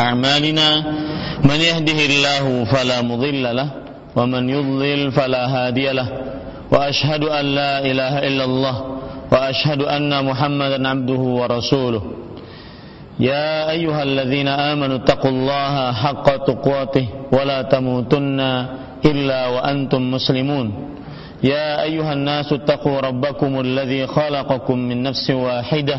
أعمالنا من يهده الله فلا مضل له ومن يضلل فلا هادي له. وأشهد أن لا إله إلا الله وأشهد أن محمدا عبده ورسوله. يا أيها الذين آمنوا اتقوا الله حق تقواته ولا تموتن إلا وأنتم مسلمون. يا أيها الناس اتقوا ربكم الذي خلقكم من نفس واحدة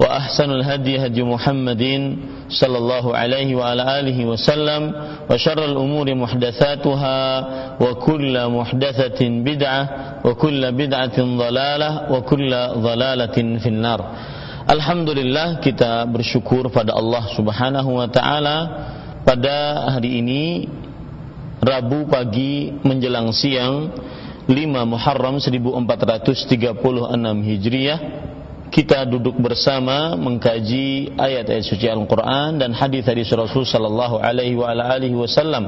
وأحسن الهدي هدي محمد صلى الله عليه وعلى آله وسلم وشر الأمور محدثاتها وكل محدثة بدعة وكل بدعة ضلالة وكل ضلالة في النار Alhamdulillah kita bersyukur pada Allah Subhanahu wa taala pada hari ini Rabu pagi menjelang siang 5 Muharram 1436 Hijriah kita duduk bersama mengkaji ayat-ayat suci Al-Quran dan hadis-hadis Rasul Sallallahu Alaihi Wasallam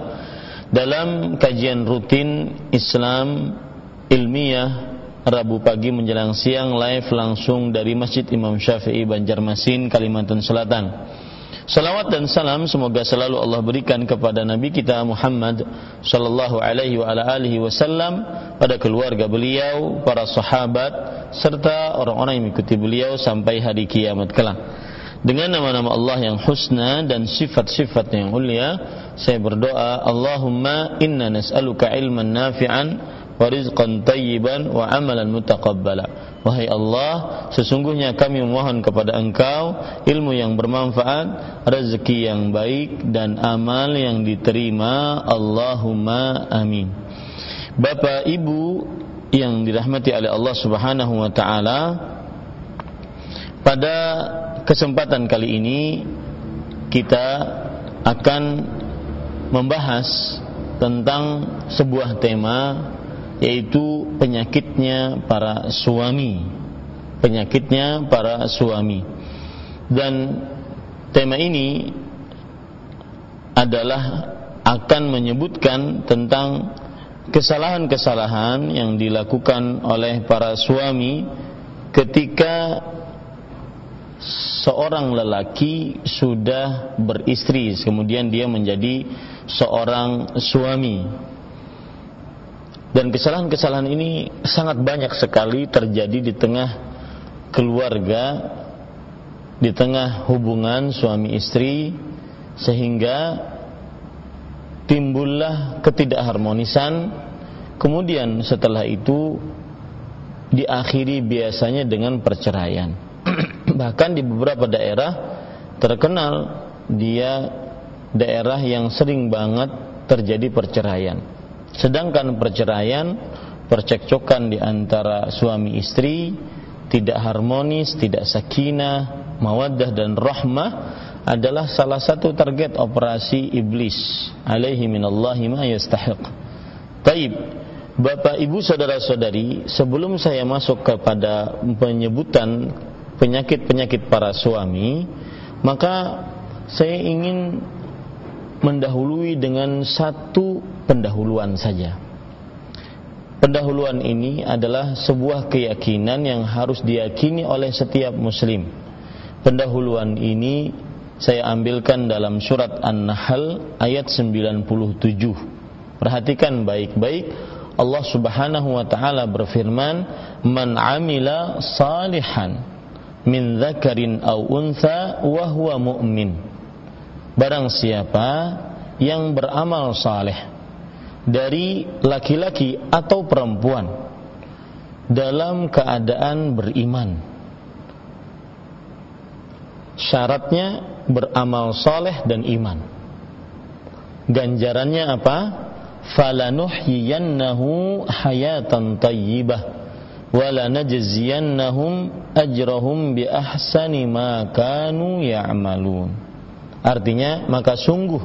dalam kajian rutin Islam ilmiah Rabu pagi menjelang siang live langsung dari Masjid Imam Syafi'i Banjarmasin Kalimantan Selatan. Salawat dan salam semoga selalu Allah berikan kepada Nabi kita Muhammad sallallahu alaihi wa ala alihi wasallam pada keluarga beliau, para sahabat serta orang-orang yang mengikuti beliau sampai hari kiamat kelak. Dengan nama-nama Allah yang husna dan sifat-sifat yang mulia, saya berdoa, Allahumma inna nas'aluka ilman nafi'an wa rizqan tayyiban wa amalan mutaqabbala. Wahai Allah, sesungguhnya kami memohon kepada Engkau ilmu yang bermanfaat, rezeki yang baik dan amal yang diterima. Allahumma amin. Bapak Ibu yang dirahmati oleh Allah Subhanahu wa taala, pada kesempatan kali ini kita akan membahas tentang sebuah tema yaitu penyakitnya para suami. Penyakitnya para suami. Dan tema ini adalah akan menyebutkan tentang kesalahan-kesalahan yang dilakukan oleh para suami ketika seorang lelaki sudah beristri kemudian dia menjadi seorang suami dan kesalahan-kesalahan ini sangat banyak sekali terjadi di tengah keluarga, di tengah hubungan suami istri, sehingga timbullah ketidakharmonisan. Kemudian setelah itu diakhiri biasanya dengan perceraian. Bahkan di beberapa daerah terkenal dia daerah yang sering banget terjadi perceraian Sedangkan perceraian, percekcokan di antara suami istri tidak harmonis, tidak sakinah, mawaddah dan rahmah adalah salah satu target operasi iblis alaihi minallahi ma yastahiq. Taib. Bapak Ibu saudara-saudari, sebelum saya masuk kepada penyebutan penyakit-penyakit para suami, maka saya ingin mendahului dengan satu pendahuluan saja. Pendahuluan ini adalah sebuah keyakinan yang harus diyakini oleh setiap muslim. Pendahuluan ini saya ambilkan dalam surat An-Nahl ayat 97. Perhatikan baik-baik Allah Subhanahu wa taala berfirman, "Man 'amila salihan min dzakarin aw untha wa huwa mu'min." Barang siapa yang beramal saleh dari laki-laki atau perempuan dalam keadaan beriman. Syaratnya beramal saleh dan iman. Ganjarannya apa? Falanuhyiyannahu hayatan tayyibah. wala najziyannahum ajrahum bi ahsani ma kanu ya'malun artinya maka sungguh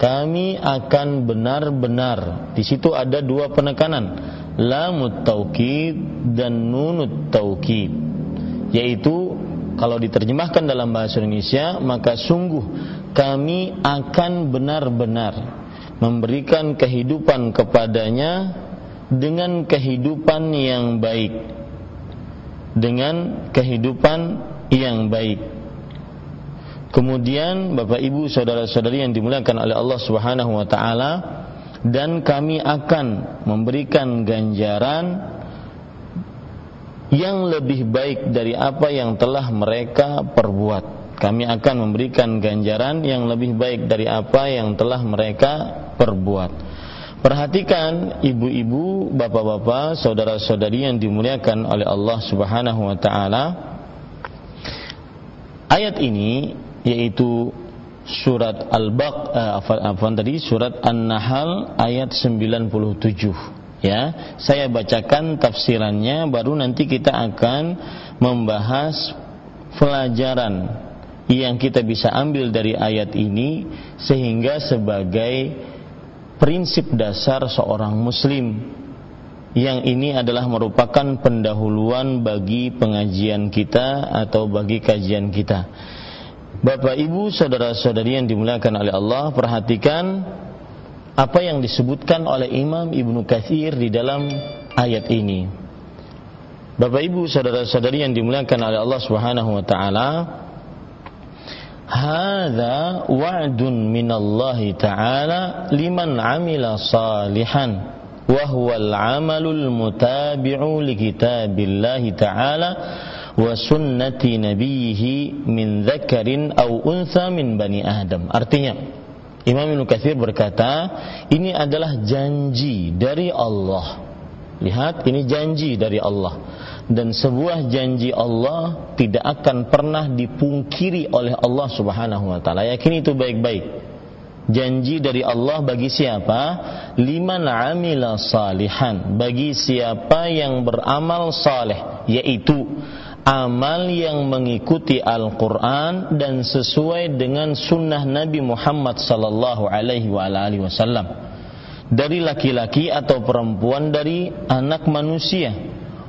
kami akan benar-benar di situ ada dua penekanan lamut taukid dan nunut taukid. Yaitu kalau diterjemahkan dalam bahasa Indonesia maka sungguh kami akan benar-benar memberikan kehidupan kepadanya dengan kehidupan yang baik. Dengan kehidupan yang baik kemudian Bapak Ibu saudara-saudari yang dimuliakan oleh Allah Subhanahu wa taala dan kami akan memberikan ganjaran yang lebih baik dari apa yang telah mereka perbuat. Kami akan memberikan ganjaran yang lebih baik dari apa yang telah mereka perbuat. Perhatikan ibu-ibu, bapak-bapak, saudara-saudari yang dimuliakan oleh Allah Subhanahu wa taala. Ayat ini yaitu surat Al-Baq uh, tadi surat An-Nahl ayat 97 ya. Saya bacakan tafsirannya baru nanti kita akan membahas pelajaran yang kita bisa ambil dari ayat ini sehingga sebagai prinsip dasar seorang muslim yang ini adalah merupakan pendahuluan bagi pengajian kita atau bagi kajian kita. Bapak Ibu, saudara-saudari yang dimuliakan oleh Allah, perhatikan apa yang disebutkan oleh Imam Ibnu Katsir di dalam ayat ini. Bapak Ibu, saudara-saudari yang dimuliakan oleh Allah Subhanahu wa taala, hadza wa'dun minallahi ta'ala liman amila salihan wa huwa al-amalul mutabi'u li kitabillahi ta'ala wa sunnati nabiyhi min dzakarin aw untha min bani adam artinya Imam Ibnu Katsir berkata ini adalah janji dari Allah lihat ini janji dari Allah dan sebuah janji Allah tidak akan pernah dipungkiri oleh Allah Subhanahu wa taala. Yakin itu baik-baik. Janji dari Allah bagi siapa? Liman amila salihan. Bagi siapa yang beramal saleh, yaitu amal yang mengikuti Al-Quran dan sesuai dengan sunnah Nabi Muhammad sallallahu alaihi wasallam. Dari laki-laki atau perempuan dari anak manusia.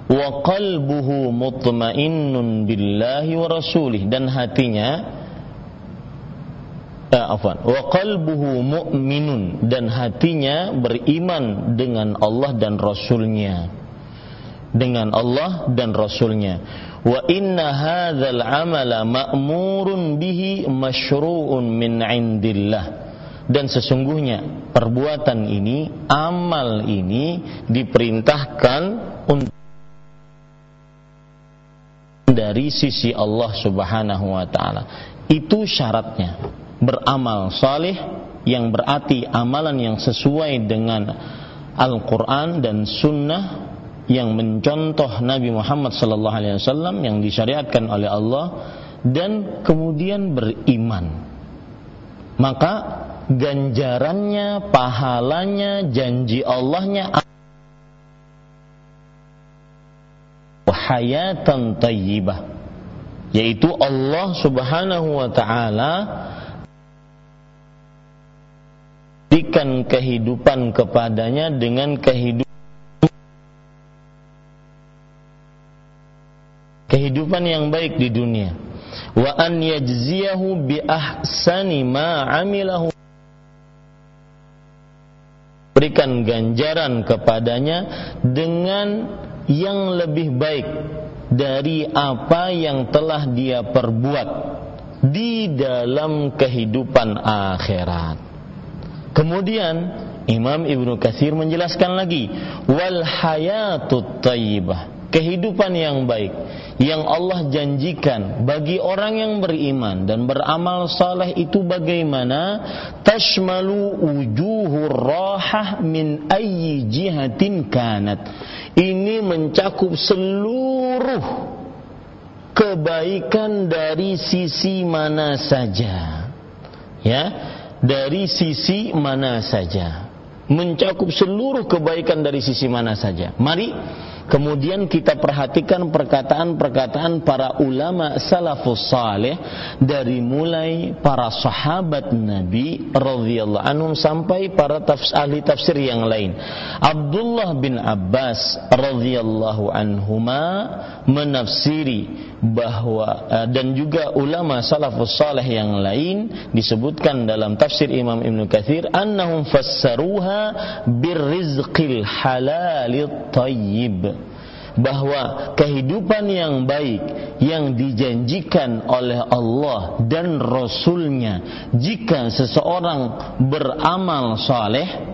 Wa qalbuhu mutmainnun billahi wa rasulih. Dan hatinya eh, afwan wa qalbuhu mu'minun. Dan hatinya beriman dengan Allah dan rasulnya. Dengan Allah dan rasulnya wa inna hadzal amala ma'murun bihi masyru'un min indillah dan sesungguhnya perbuatan ini amal ini diperintahkan untuk dari sisi Allah Subhanahu wa taala. Itu syaratnya. Beramal saleh yang berarti amalan yang sesuai dengan Al-Qur'an dan sunnah yang mencontoh Nabi Muhammad sallallahu alaihi wasallam yang disyariatkan oleh Allah dan kemudian beriman. Maka ganjarannya, pahalanya, janji Allahnya hayatan tayyibah yaitu Allah Subhanahu wa taala berikan kehidupan kepadanya dengan kehidupan kehidupan yang baik di dunia. Wa an yajziyahu bi ahsani ma amilahu. Berikan ganjaran kepadanya dengan yang lebih baik dari apa yang telah dia perbuat di dalam kehidupan akhirat. Kemudian Imam Ibnu Katsir menjelaskan lagi wal hayatut thayyibah, kehidupan yang baik yang Allah janjikan bagi orang yang beriman dan beramal saleh itu bagaimana? Tashmalu wujuhur rahah min ayyi jihatin kanat ini mencakup seluruh kebaikan dari sisi mana saja. Ya dari sisi mana saja. Mencakup seluruh kebaikan dari sisi mana saja. Mari kemudian kita perhatikan perkataan-perkataan para ulama salafus saleh dari mulai para sahabat Nabi radhiyallahu anhum sampai para tafs ahli tafsir yang lain. Abdullah bin Abbas radhiyallahu anhuma menafsiri bahwa eh, dan juga ulama salafus saleh yang lain disebutkan dalam tafsir Imam Ibnu Katsir annahum fassaruha birrizqil halalil tayyib bahwa kehidupan yang baik yang dijanjikan oleh Allah dan Rasulnya jika seseorang beramal saleh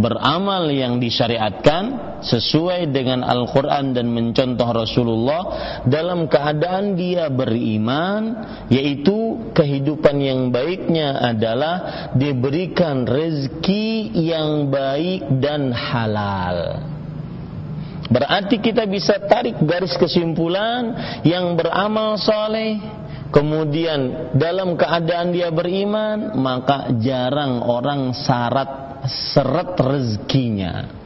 beramal yang disyariatkan sesuai dengan Al-Quran dan mencontoh Rasulullah dalam keadaan dia beriman yaitu kehidupan yang baiknya adalah diberikan rezeki yang baik dan halal berarti kita bisa tarik garis kesimpulan yang beramal soleh kemudian dalam keadaan dia beriman maka jarang orang syarat seret rezekinya.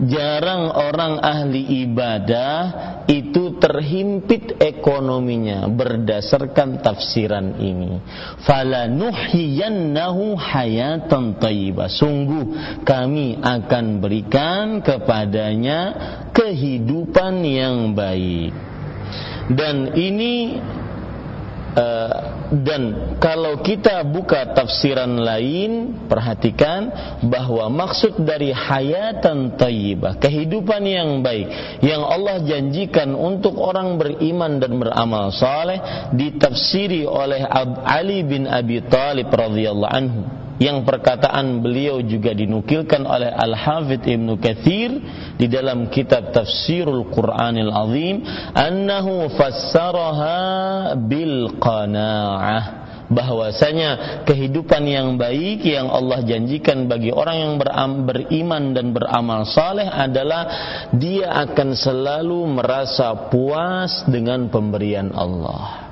Jarang orang ahli ibadah itu terhimpit ekonominya berdasarkan tafsiran ini. Fala nuhyiyannahu hayatan thayyibah. Sungguh kami akan berikan kepadanya kehidupan yang baik. Dan ini uh, dan kalau kita buka tafsiran lain perhatikan bahwa maksud dari hayatan tayyibah kehidupan yang baik yang Allah janjikan untuk orang beriman dan beramal saleh ditafsiri oleh Ali bin Abi Thalib radhiyallahu anhu yang perkataan beliau juga dinukilkan oleh Al-Hafidh Ibnu Katsir di dalam kitab Tafsirul Qur'anil Azim annahu fassaraha bil qanaah. Bahwasanya kehidupan yang baik yang Allah janjikan bagi orang yang beriman dan beramal saleh adalah dia akan selalu merasa puas dengan pemberian Allah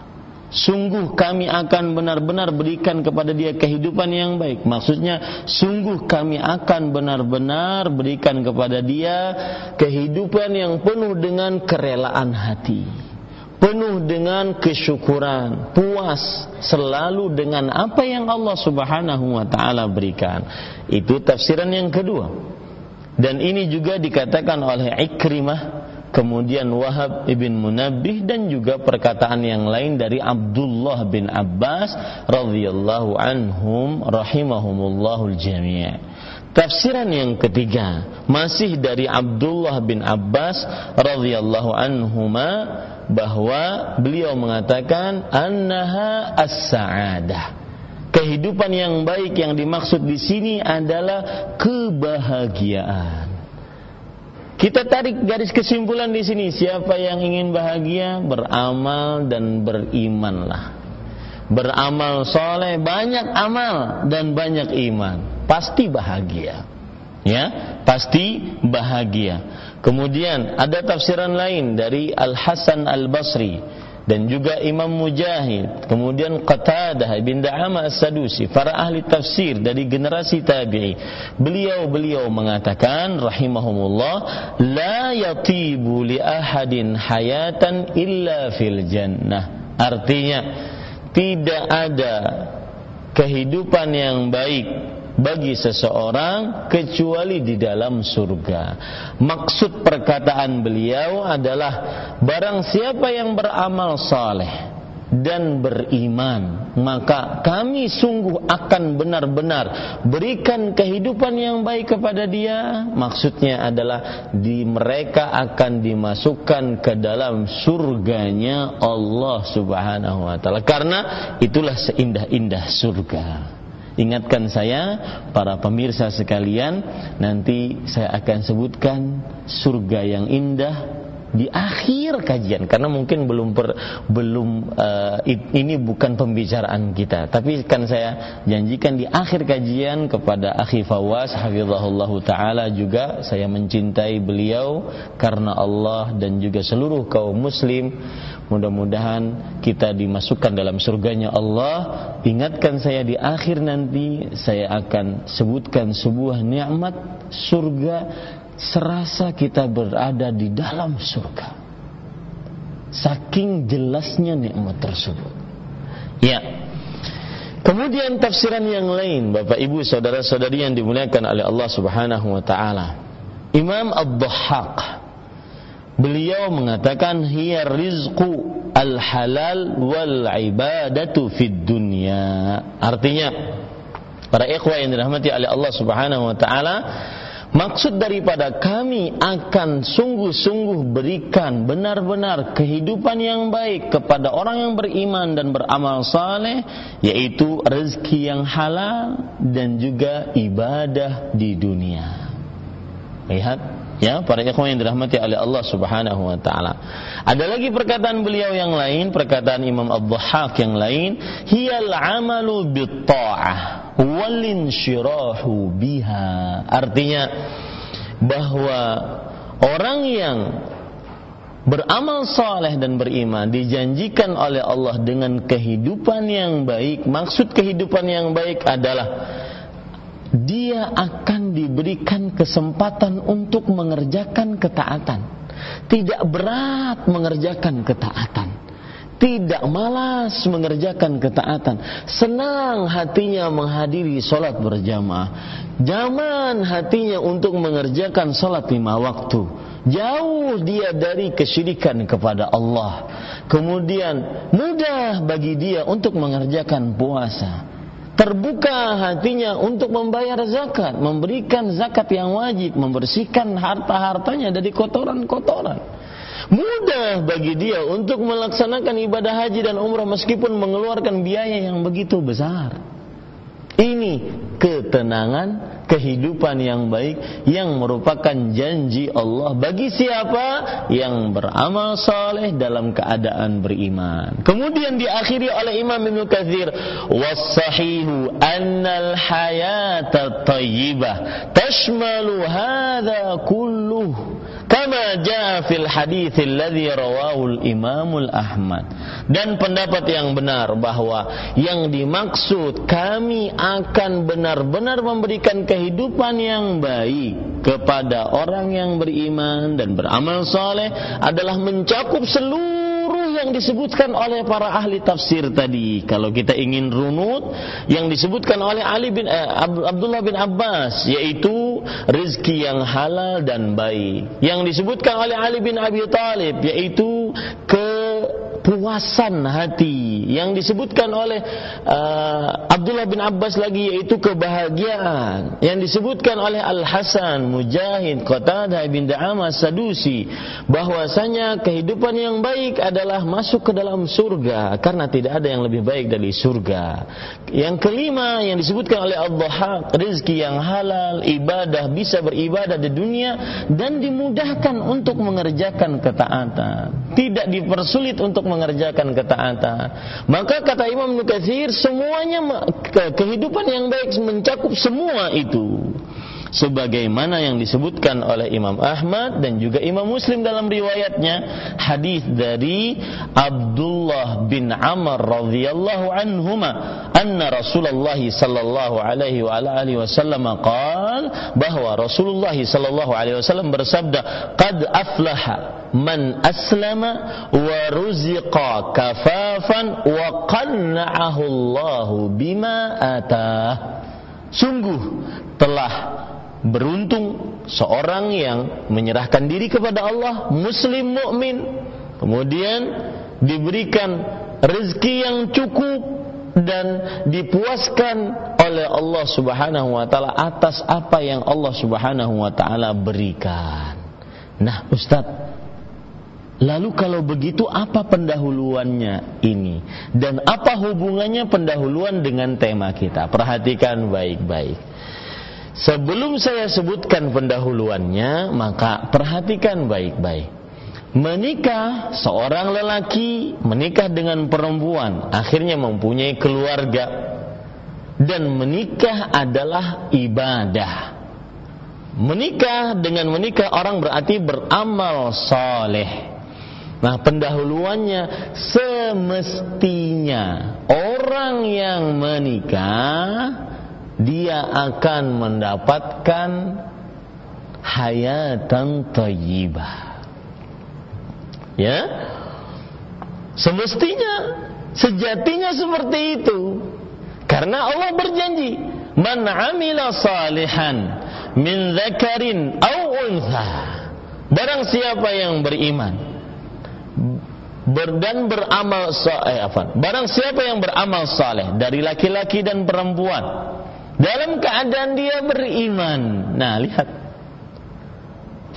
sungguh kami akan benar-benar berikan kepada dia kehidupan yang baik. Maksudnya, sungguh kami akan benar-benar berikan kepada dia kehidupan yang penuh dengan kerelaan hati. Penuh dengan kesyukuran, puas selalu dengan apa yang Allah Subhanahu wa taala berikan. Itu tafsiran yang kedua. Dan ini juga dikatakan oleh Ikrimah kemudian Wahab ibn Munabbih dan juga perkataan yang lain dari Abdullah bin Abbas radhiyallahu anhum rahimahumullahu jami' Tafsiran yang ketiga masih dari Abdullah bin Abbas radhiyallahu anhuma bahwa beliau mengatakan annaha as-sa'adah. Kehidupan yang baik yang dimaksud di sini adalah kebahagiaan. Kita tarik garis kesimpulan di sini, siapa yang ingin bahagia beramal dan berimanlah. Beramal soleh, banyak amal dan banyak iman, pasti bahagia. Ya, pasti bahagia. Kemudian ada tafsiran lain dari Al Hasan Al Basri dan juga Imam Mujahid, kemudian Qatadah bin Da'amah As-Sadusi, para ahli tafsir dari generasi tabi'i. Beliau-beliau mengatakan rahimahumullah, la yatibu li ahadin hayatan illa fil jannah. Artinya, tidak ada kehidupan yang baik bagi seseorang kecuali di dalam surga. Maksud perkataan beliau adalah barang siapa yang beramal saleh dan beriman maka kami sungguh akan benar-benar berikan kehidupan yang baik kepada dia. Maksudnya adalah di mereka akan dimasukkan ke dalam surganya Allah Subhanahu wa taala. Karena itulah seindah-indah surga Ingatkan saya para pemirsa sekalian nanti saya akan sebutkan surga yang indah di akhir kajian. Karena mungkin belum per, belum uh, ini bukan pembicaraan kita. Tapi kan saya janjikan di akhir kajian kepada akhi Fawaz hafizahullah taala juga saya mencintai beliau karena Allah dan juga seluruh kaum muslim. Mudah-mudahan kita dimasukkan dalam surganya Allah. Ingatkan saya di akhir nanti saya akan sebutkan sebuah nikmat surga serasa kita berada di dalam surga. Saking jelasnya nikmat tersebut. Ya. Kemudian tafsiran yang lain, Bapak Ibu, saudara-saudari yang dimuliakan oleh Allah Subhanahu wa taala. Imam Ad-Dhahhak beliau mengatakan hiya rizqu al-halal wal ibadatu fid dunya. Artinya para ikhwah yang dirahmati oleh Allah Subhanahu wa taala, Maksud daripada kami akan sungguh-sungguh berikan benar-benar kehidupan yang baik kepada orang yang beriman dan beramal saleh yaitu rezeki yang halal dan juga ibadah di dunia. Lihat Ya, para ikhwan yang dirahmati oleh Allah Subhanahu wa taala. Ada lagi perkataan beliau yang lain, perkataan Imam Ad-Dhahhak yang lain, hiyal amalu bit-ta'ah wal insyirahu biha. Artinya bahwa orang yang beramal saleh dan beriman dijanjikan oleh Allah dengan kehidupan yang baik. Maksud kehidupan yang baik adalah dia akan diberikan kesempatan untuk mengerjakan ketaatan. Tidak berat mengerjakan ketaatan. Tidak malas mengerjakan ketaatan. Senang hatinya menghadiri sholat berjamaah. Zaman hatinya untuk mengerjakan sholat lima waktu. Jauh dia dari kesyirikan kepada Allah. Kemudian mudah bagi dia untuk mengerjakan puasa terbuka hatinya untuk membayar zakat, memberikan zakat yang wajib, membersihkan harta-hartanya dari kotoran-kotoran. Mudah bagi dia untuk melaksanakan ibadah haji dan umrah meskipun mengeluarkan biaya yang begitu besar. Ini ketenangan, kehidupan yang baik yang merupakan janji Allah bagi siapa yang beramal saleh dalam keadaan beriman. Kemudian diakhiri oleh Imam Ibnu Katsir, "Was-sahihu annal hayata thayyibah tashmalu hadza kulluh." Kama jaa fil hadits alladhi rawahu al-Imam Ahmad dan pendapat yang benar bahwa yang dimaksud kami akan benar-benar memberikan kehidupan yang baik kepada orang yang beriman dan beramal soleh adalah mencakup seluruh yang disebutkan oleh para ahli tafsir tadi. Kalau kita ingin runut yang disebutkan oleh Ali bin eh, Abdullah bin Abbas yaitu rezeki yang halal dan baik. Yang disebutkan oleh Ali bin Abi Thalib yaitu ke kepuasan hati yang disebutkan oleh uh, Abdullah bin Abbas lagi yaitu kebahagiaan yang disebutkan oleh Al Hasan Mujahid Qatadah bin Da'amah Sadusi bahwasanya kehidupan yang baik adalah masuk ke dalam surga karena tidak ada yang lebih baik dari surga. Yang kelima yang disebutkan oleh Allah rezeki yang halal, ibadah bisa beribadah di dunia dan dimudahkan untuk mengerjakan ketaatan. Tidak dipersulit untuk mengerjakan ketaatan. Maka kata Imam Nukathir, semuanya kehidupan yang baik mencakup semua itu sebagaimana yang disebutkan oleh Imam Ahmad dan juga Imam Muslim dalam riwayatnya hadis dari Abdullah bin Amr radhiyallahu anhuma anna Rasulullah sallallahu alaihi wa alihi wasallam qaal bahwa Rasulullah sallallahu alaihi wasallam bersabda qad aflaha man aslama wa ruziqa kafafan wa qanna'ahu Allah bima atah. Sungguh telah beruntung seorang yang menyerahkan diri kepada Allah muslim mukmin kemudian diberikan rezeki yang cukup dan dipuaskan oleh Allah Subhanahu wa taala atas apa yang Allah Subhanahu wa taala berikan. Nah, Ustadz Lalu kalau begitu apa pendahuluannya ini? Dan apa hubungannya pendahuluan dengan tema kita? Perhatikan baik-baik. Sebelum saya sebutkan pendahuluannya, maka perhatikan baik-baik. Menikah seorang lelaki menikah dengan perempuan, akhirnya mempunyai keluarga dan menikah adalah ibadah. Menikah dengan menikah orang berarti beramal soleh Nah pendahuluannya semestinya orang yang menikah dia akan mendapatkan hayatan thayyibah. Ya. Semestinya sejatinya seperti itu. Karena Allah berjanji, "Man 'amila salihan min dzakarin aw untha." Barang siapa yang beriman ber dan beramal eh, apa? Barang siapa yang beramal saleh dari laki-laki dan perempuan dalam keadaan dia beriman. Nah, lihat.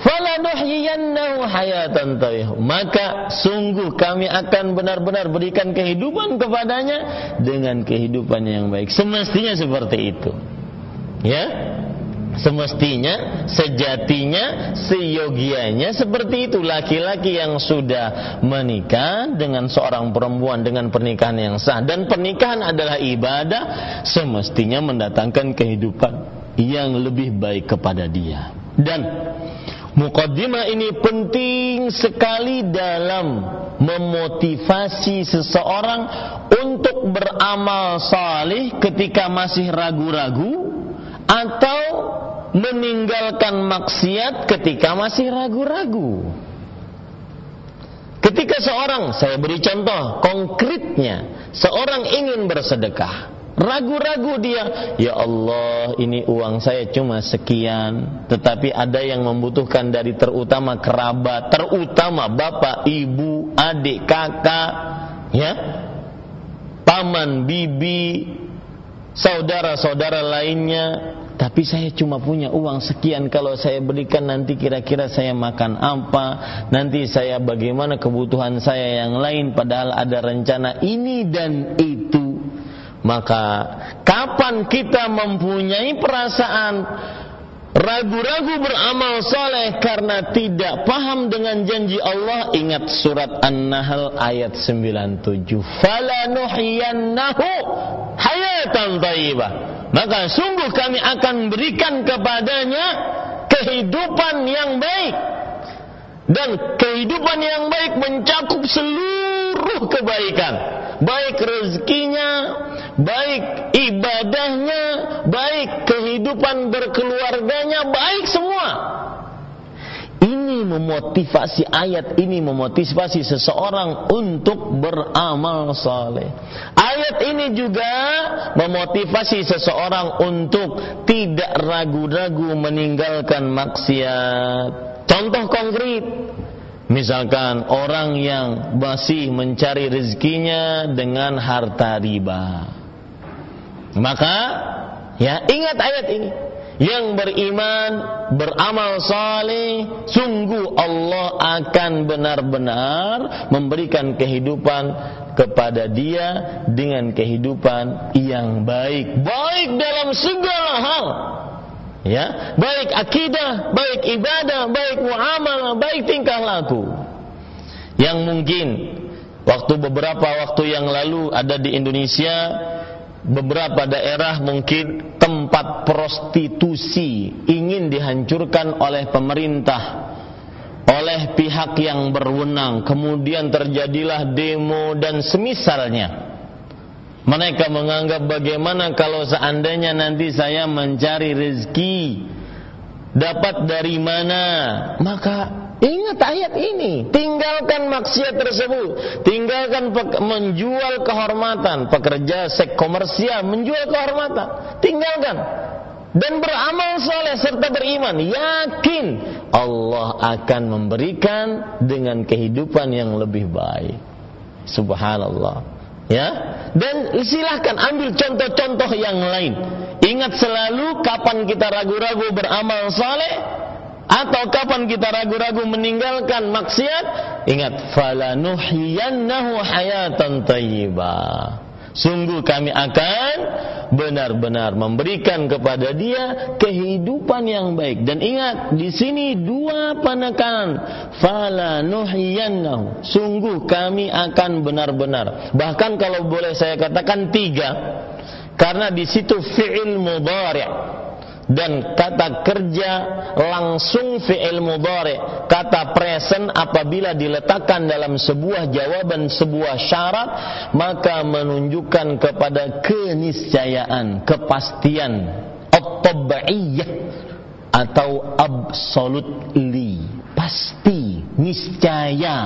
Falanuhyiyannahu hayatan maka sungguh kami akan benar-benar berikan kehidupan kepadanya dengan kehidupan yang baik. Semestinya seperti itu. Ya semestinya sejatinya seyogianya seperti itu. Laki-laki yang sudah menikah dengan seorang perempuan dengan pernikahan yang sah. Dan pernikahan adalah ibadah semestinya mendatangkan kehidupan yang lebih baik kepada dia. Dan Mukaddimah ini penting sekali dalam memotivasi seseorang untuk beramal salih ketika masih ragu-ragu atau meninggalkan maksiat ketika masih ragu-ragu. Ketika seorang, saya beri contoh konkretnya, seorang ingin bersedekah, Ragu-ragu dia, ya Allah, ini uang saya cuma sekian, tetapi ada yang membutuhkan dari terutama kerabat, terutama bapak, ibu, adik, kakak, ya, paman, bibi, saudara-saudara lainnya. Tapi saya cuma punya uang sekian. Kalau saya berikan nanti kira-kira saya makan apa? Nanti saya bagaimana kebutuhan saya yang lain? Padahal ada rencana ini dan itu. Maka kapan kita mempunyai perasaan ragu-ragu beramal soleh karena tidak paham dengan janji Allah? Ingat surat An-Nahl ayat 97 falanuhyiyannahu hayatan thayyibah maka sungguh kami akan berikan kepadanya kehidupan yang baik dan kehidupan yang baik mencakup seluruh kebaikan baik rezekinya baik ibadahnya, baik kehidupan berkeluarganya, baik semua. Memotivasi ayat ini memotivasi seseorang untuk beramal saleh. Ayat ini juga memotivasi seseorang untuk tidak ragu-ragu meninggalkan maksiat. Contoh konkret, misalkan orang yang masih mencari rezekinya dengan harta riba. Maka ya ingat ayat ini. Yang beriman, beramal saleh, sungguh Allah akan benar-benar memberikan kehidupan kepada dia dengan kehidupan yang baik, baik dalam segala hal. Ya, baik akidah, baik ibadah, baik muamalah, baik tingkah laku. Yang mungkin waktu beberapa waktu yang lalu ada di Indonesia beberapa daerah mungkin tempat prostitusi ingin dihancurkan oleh pemerintah oleh pihak yang berwenang. Kemudian terjadilah demo dan semisalnya. Mereka menganggap bagaimana kalau seandainya nanti saya mencari rezeki dapat dari mana? Maka Ingat ayat ini, tinggalkan maksiat tersebut, tinggalkan menjual kehormatan, pekerja seks komersial menjual kehormatan, tinggalkan. Dan beramal soleh serta beriman, yakin Allah akan memberikan dengan kehidupan yang lebih baik. Subhanallah. Ya, dan silahkan ambil contoh-contoh yang lain. Ingat selalu kapan kita ragu-ragu beramal soleh, atau kapan kita ragu-ragu meninggalkan maksiat ingat falanuhyiyannahu hayatan thayyibah Sungguh kami akan benar-benar memberikan kepada dia kehidupan yang baik. Dan ingat, di sini dua penekanan. Fala nuhyiyannahu. Sungguh kami akan benar-benar. Bahkan kalau boleh saya katakan tiga. Karena di situ fi'il mudhari' dan kata kerja langsung fi'il mudhari. Kata present apabila diletakkan dalam sebuah jawaban sebuah syarat maka menunjukkan kepada keniscayaan kepastian. At atau absolutely, pasti, niscaya.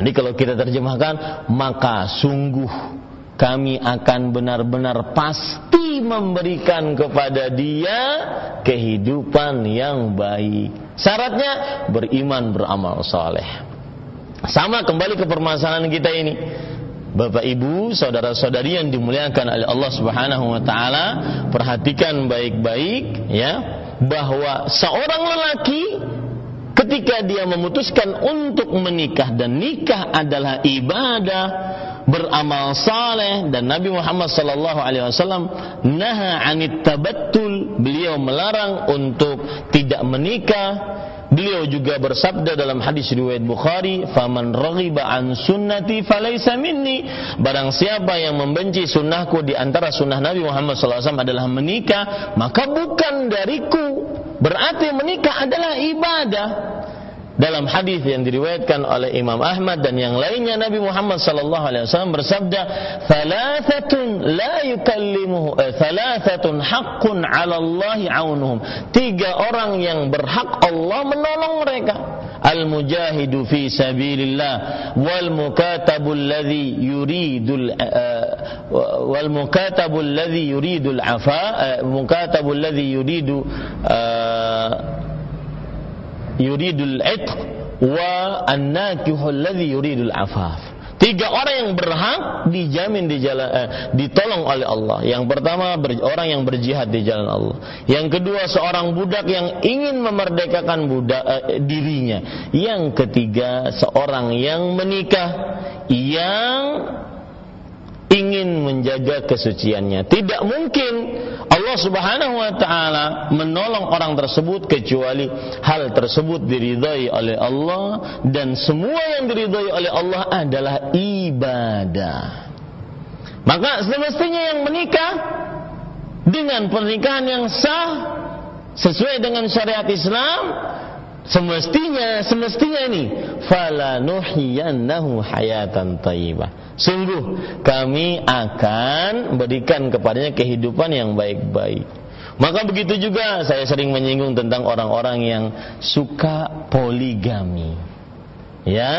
Jadi kalau kita terjemahkan, maka sungguh kami akan benar-benar pasti memberikan kepada dia kehidupan yang baik. Syaratnya beriman beramal soleh. Sama kembali ke permasalahan kita ini. Bapak Ibu, saudara-saudari yang dimuliakan oleh Allah Subhanahu wa taala, perhatikan baik-baik ya bahwa seorang lelaki ketika dia memutuskan untuk menikah dan nikah adalah ibadah beramal saleh dan Nabi Muhammad sallallahu alaihi wasallam naha anit tabattul beliau melarang untuk tidak menikah Beliau juga bersabda dalam hadis riwayat Bukhari, "Faman raghiba an sunnati falaysa minni." Barang siapa yang membenci sunnahku di antara sunnah Nabi Muhammad SAW adalah menikah, maka bukan dariku. Berarti menikah adalah ibadah dalam hadis yang diriwayatkan oleh Imam Ahmad dan yang lainnya Nabi Muhammad sallallahu alaihi wasallam bersabda thalathatun la yukallimuhu eh, thalathatun haqqun 'ala Allah 'aunuhum. Tiga orang yang berhak Allah menolong mereka. Al mujahidu fi sabilillah wal mukatabu alladhi yuridul uh, wal mukatabu alladhi yuridul afa uh, mukatabu alladhi yuridu uh, yuridul itq wa an-nakihu yuridul afaf. Tiga orang yang berhak dijamin di jalan eh, ditolong oleh Allah. Yang pertama ber, orang yang berjihad di jalan Allah. Yang kedua seorang budak yang ingin memerdekakan budak eh, dirinya. Yang ketiga seorang yang menikah yang ingin menjaga kesuciannya. Tidak mungkin Allah Subhanahu wa taala menolong orang tersebut kecuali hal tersebut diridhai oleh Allah dan semua yang diridhai oleh Allah adalah ibadah. Maka semestinya yang menikah dengan pernikahan yang sah sesuai dengan syariat Islam semestinya semestinya ini. Fala nuhyiyannahu hayatan thayyibah sungguh kami akan berikan kepadanya kehidupan yang baik-baik. Maka begitu juga saya sering menyinggung tentang orang-orang yang suka poligami. Ya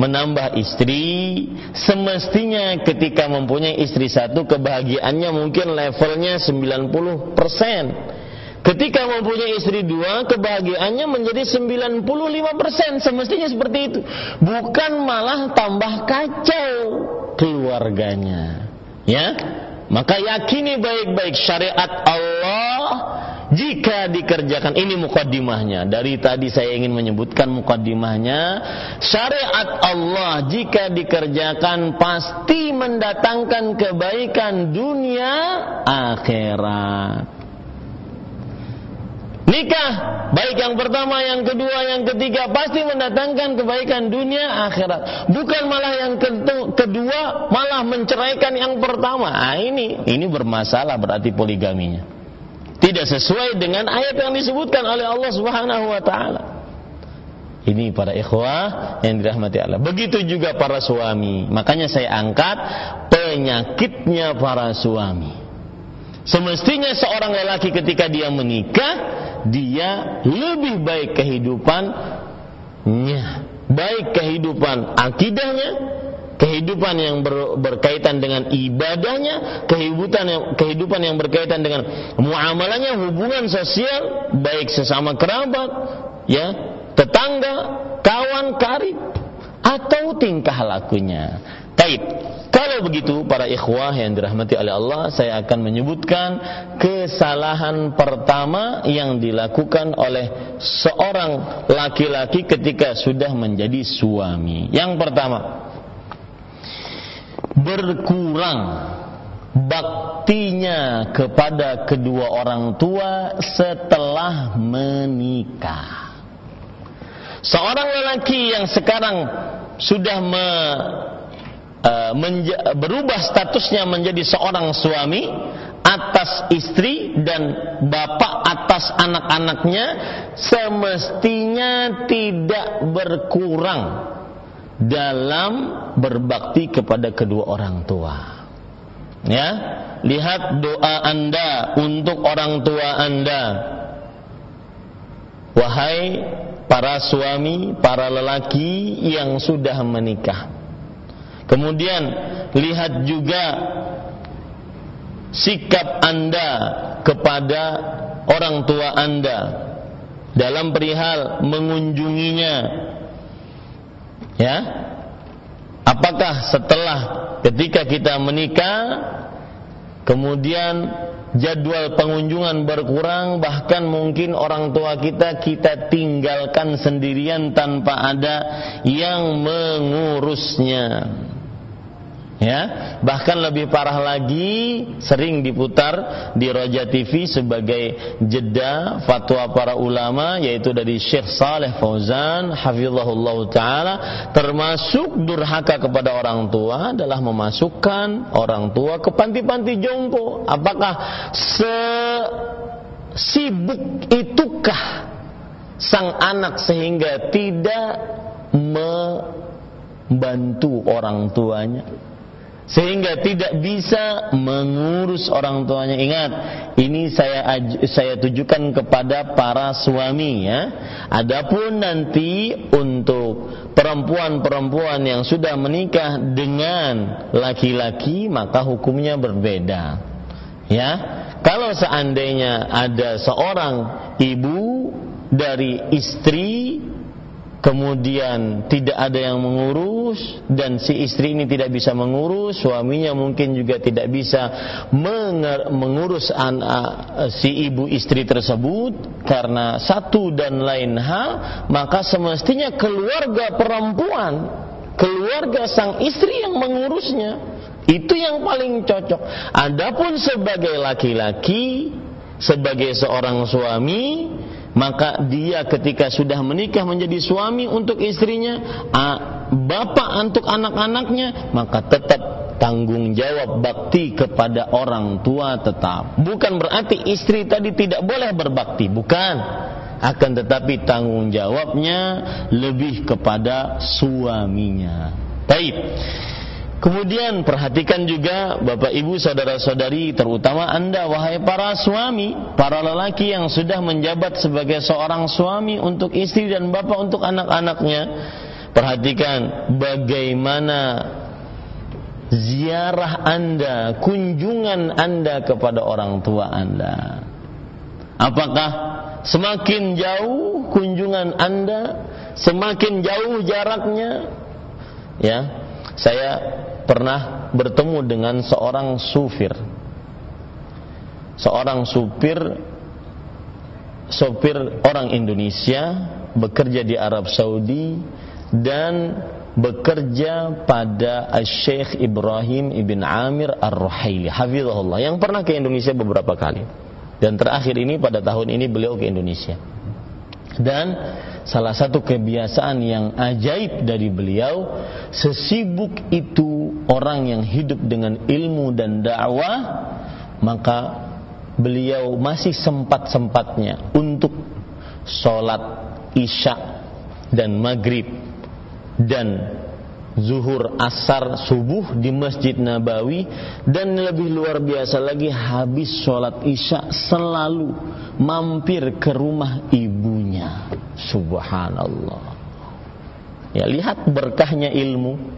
menambah istri. Semestinya ketika mempunyai istri satu kebahagiaannya mungkin levelnya 90 persen Ketika mempunyai istri dua, kebahagiaannya menjadi 95%. Semestinya seperti itu. Bukan malah tambah kacau keluarganya. Ya, maka yakini baik-baik syariat Allah jika dikerjakan ini mukaddimahnya dari tadi saya ingin menyebutkan mukaddimahnya syariat Allah jika dikerjakan pasti mendatangkan kebaikan dunia akhirat Nikah, baik yang pertama, yang kedua, yang ketiga pasti mendatangkan kebaikan dunia akhirat. Bukan malah yang kedua malah menceraikan yang pertama. Nah, ini ini bermasalah berarti poligaminya. Tidak sesuai dengan ayat yang disebutkan oleh Allah Subhanahu wa taala. Ini para ikhwah yang dirahmati Allah. Begitu juga para suami. Makanya saya angkat penyakitnya para suami. Semestinya seorang lelaki ketika dia menikah, dia lebih baik kehidupannya, baik kehidupan akidahnya, kehidupan yang ber, berkaitan dengan ibadahnya, kehidupan yang kehidupan yang berkaitan dengan muamalahnya, hubungan sosial, baik sesama kerabat, ya, tetangga, kawan karib, atau tingkah lakunya. Taib. Kalau begitu para ikhwah yang dirahmati oleh Allah, saya akan menyebutkan kesalahan pertama yang dilakukan oleh seorang laki-laki ketika sudah menjadi suami. Yang pertama, berkurang baktinya kepada kedua orang tua setelah menikah. Seorang lelaki yang sekarang sudah me berubah statusnya menjadi seorang suami atas istri dan bapak atas anak-anaknya semestinya tidak berkurang dalam berbakti kepada kedua orang tua. Ya, lihat doa Anda untuk orang tua Anda. wahai para suami, para lelaki yang sudah menikah. Kemudian lihat juga sikap Anda kepada orang tua Anda dalam perihal mengunjunginya. Ya. Apakah setelah ketika kita menikah kemudian jadwal pengunjungan berkurang bahkan mungkin orang tua kita kita tinggalkan sendirian tanpa ada yang mengurusnya ya bahkan lebih parah lagi sering diputar di Roja TV sebagai jeda fatwa para ulama yaitu dari Syekh Saleh Fauzan hafizahullah taala termasuk durhaka kepada orang tua adalah memasukkan orang tua ke panti-panti jompo. Apakah se sibuk itukah sang anak sehingga tidak membantu orang tuanya sehingga tidak bisa mengurus orang tuanya. Ingat, ini saya saya tujukan kepada para suami ya. Adapun nanti untuk perempuan-perempuan yang sudah menikah dengan laki-laki maka hukumnya berbeda. Ya. Kalau seandainya ada seorang ibu dari istri kemudian tidak ada yang mengurus dan si istri ini tidak bisa mengurus, suaminya mungkin juga tidak bisa mengurus anak, si ibu istri tersebut karena satu dan lain hal, maka semestinya keluarga perempuan, keluarga sang istri yang mengurusnya. Itu yang paling cocok. Adapun sebagai laki-laki, sebagai seorang suami, maka dia ketika sudah menikah menjadi suami untuk istrinya, bapak untuk anak-anaknya, maka tetap tanggung jawab bakti kepada orang tua tetap. Bukan berarti istri tadi tidak boleh berbakti, bukan. Akan tetapi tanggung jawabnya lebih kepada suaminya. Baik. Kemudian perhatikan juga Bapak Ibu saudara-saudari terutama Anda wahai para suami, para lelaki yang sudah menjabat sebagai seorang suami untuk istri dan bapak untuk anak-anaknya. Perhatikan bagaimana ziarah Anda, kunjungan Anda kepada orang tua Anda. Apakah semakin jauh kunjungan Anda, semakin jauh jaraknya? Ya, saya pernah bertemu dengan seorang supir. Seorang supir sopir orang Indonesia bekerja di Arab Saudi dan bekerja pada Syekh Ibrahim Ibn Amir Ar-Ruhaili. Hafizahullah. Yang pernah ke Indonesia beberapa kali. Dan terakhir ini pada tahun ini beliau ke Indonesia. Dan salah satu kebiasaan yang ajaib dari beliau sesibuk itu orang yang hidup dengan ilmu dan dakwah maka beliau masih sempat-sempatnya untuk sholat isya dan maghrib dan zuhur asar subuh di Masjid Nabawi dan lebih luar biasa lagi habis sholat isya selalu mampir ke rumah ibunya subhanallah ya lihat berkahnya ilmu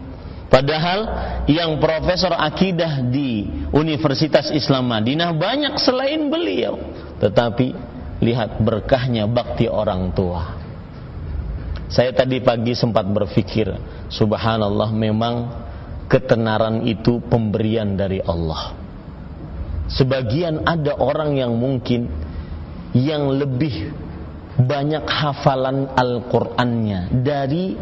Padahal yang profesor akidah di Universitas Islam Madinah banyak selain beliau. Tetapi lihat berkahnya bakti orang tua. Saya tadi pagi sempat berpikir, subhanallah memang ketenaran itu pemberian dari Allah. Sebagian ada orang yang mungkin yang lebih banyak hafalan Al-Qur'annya dari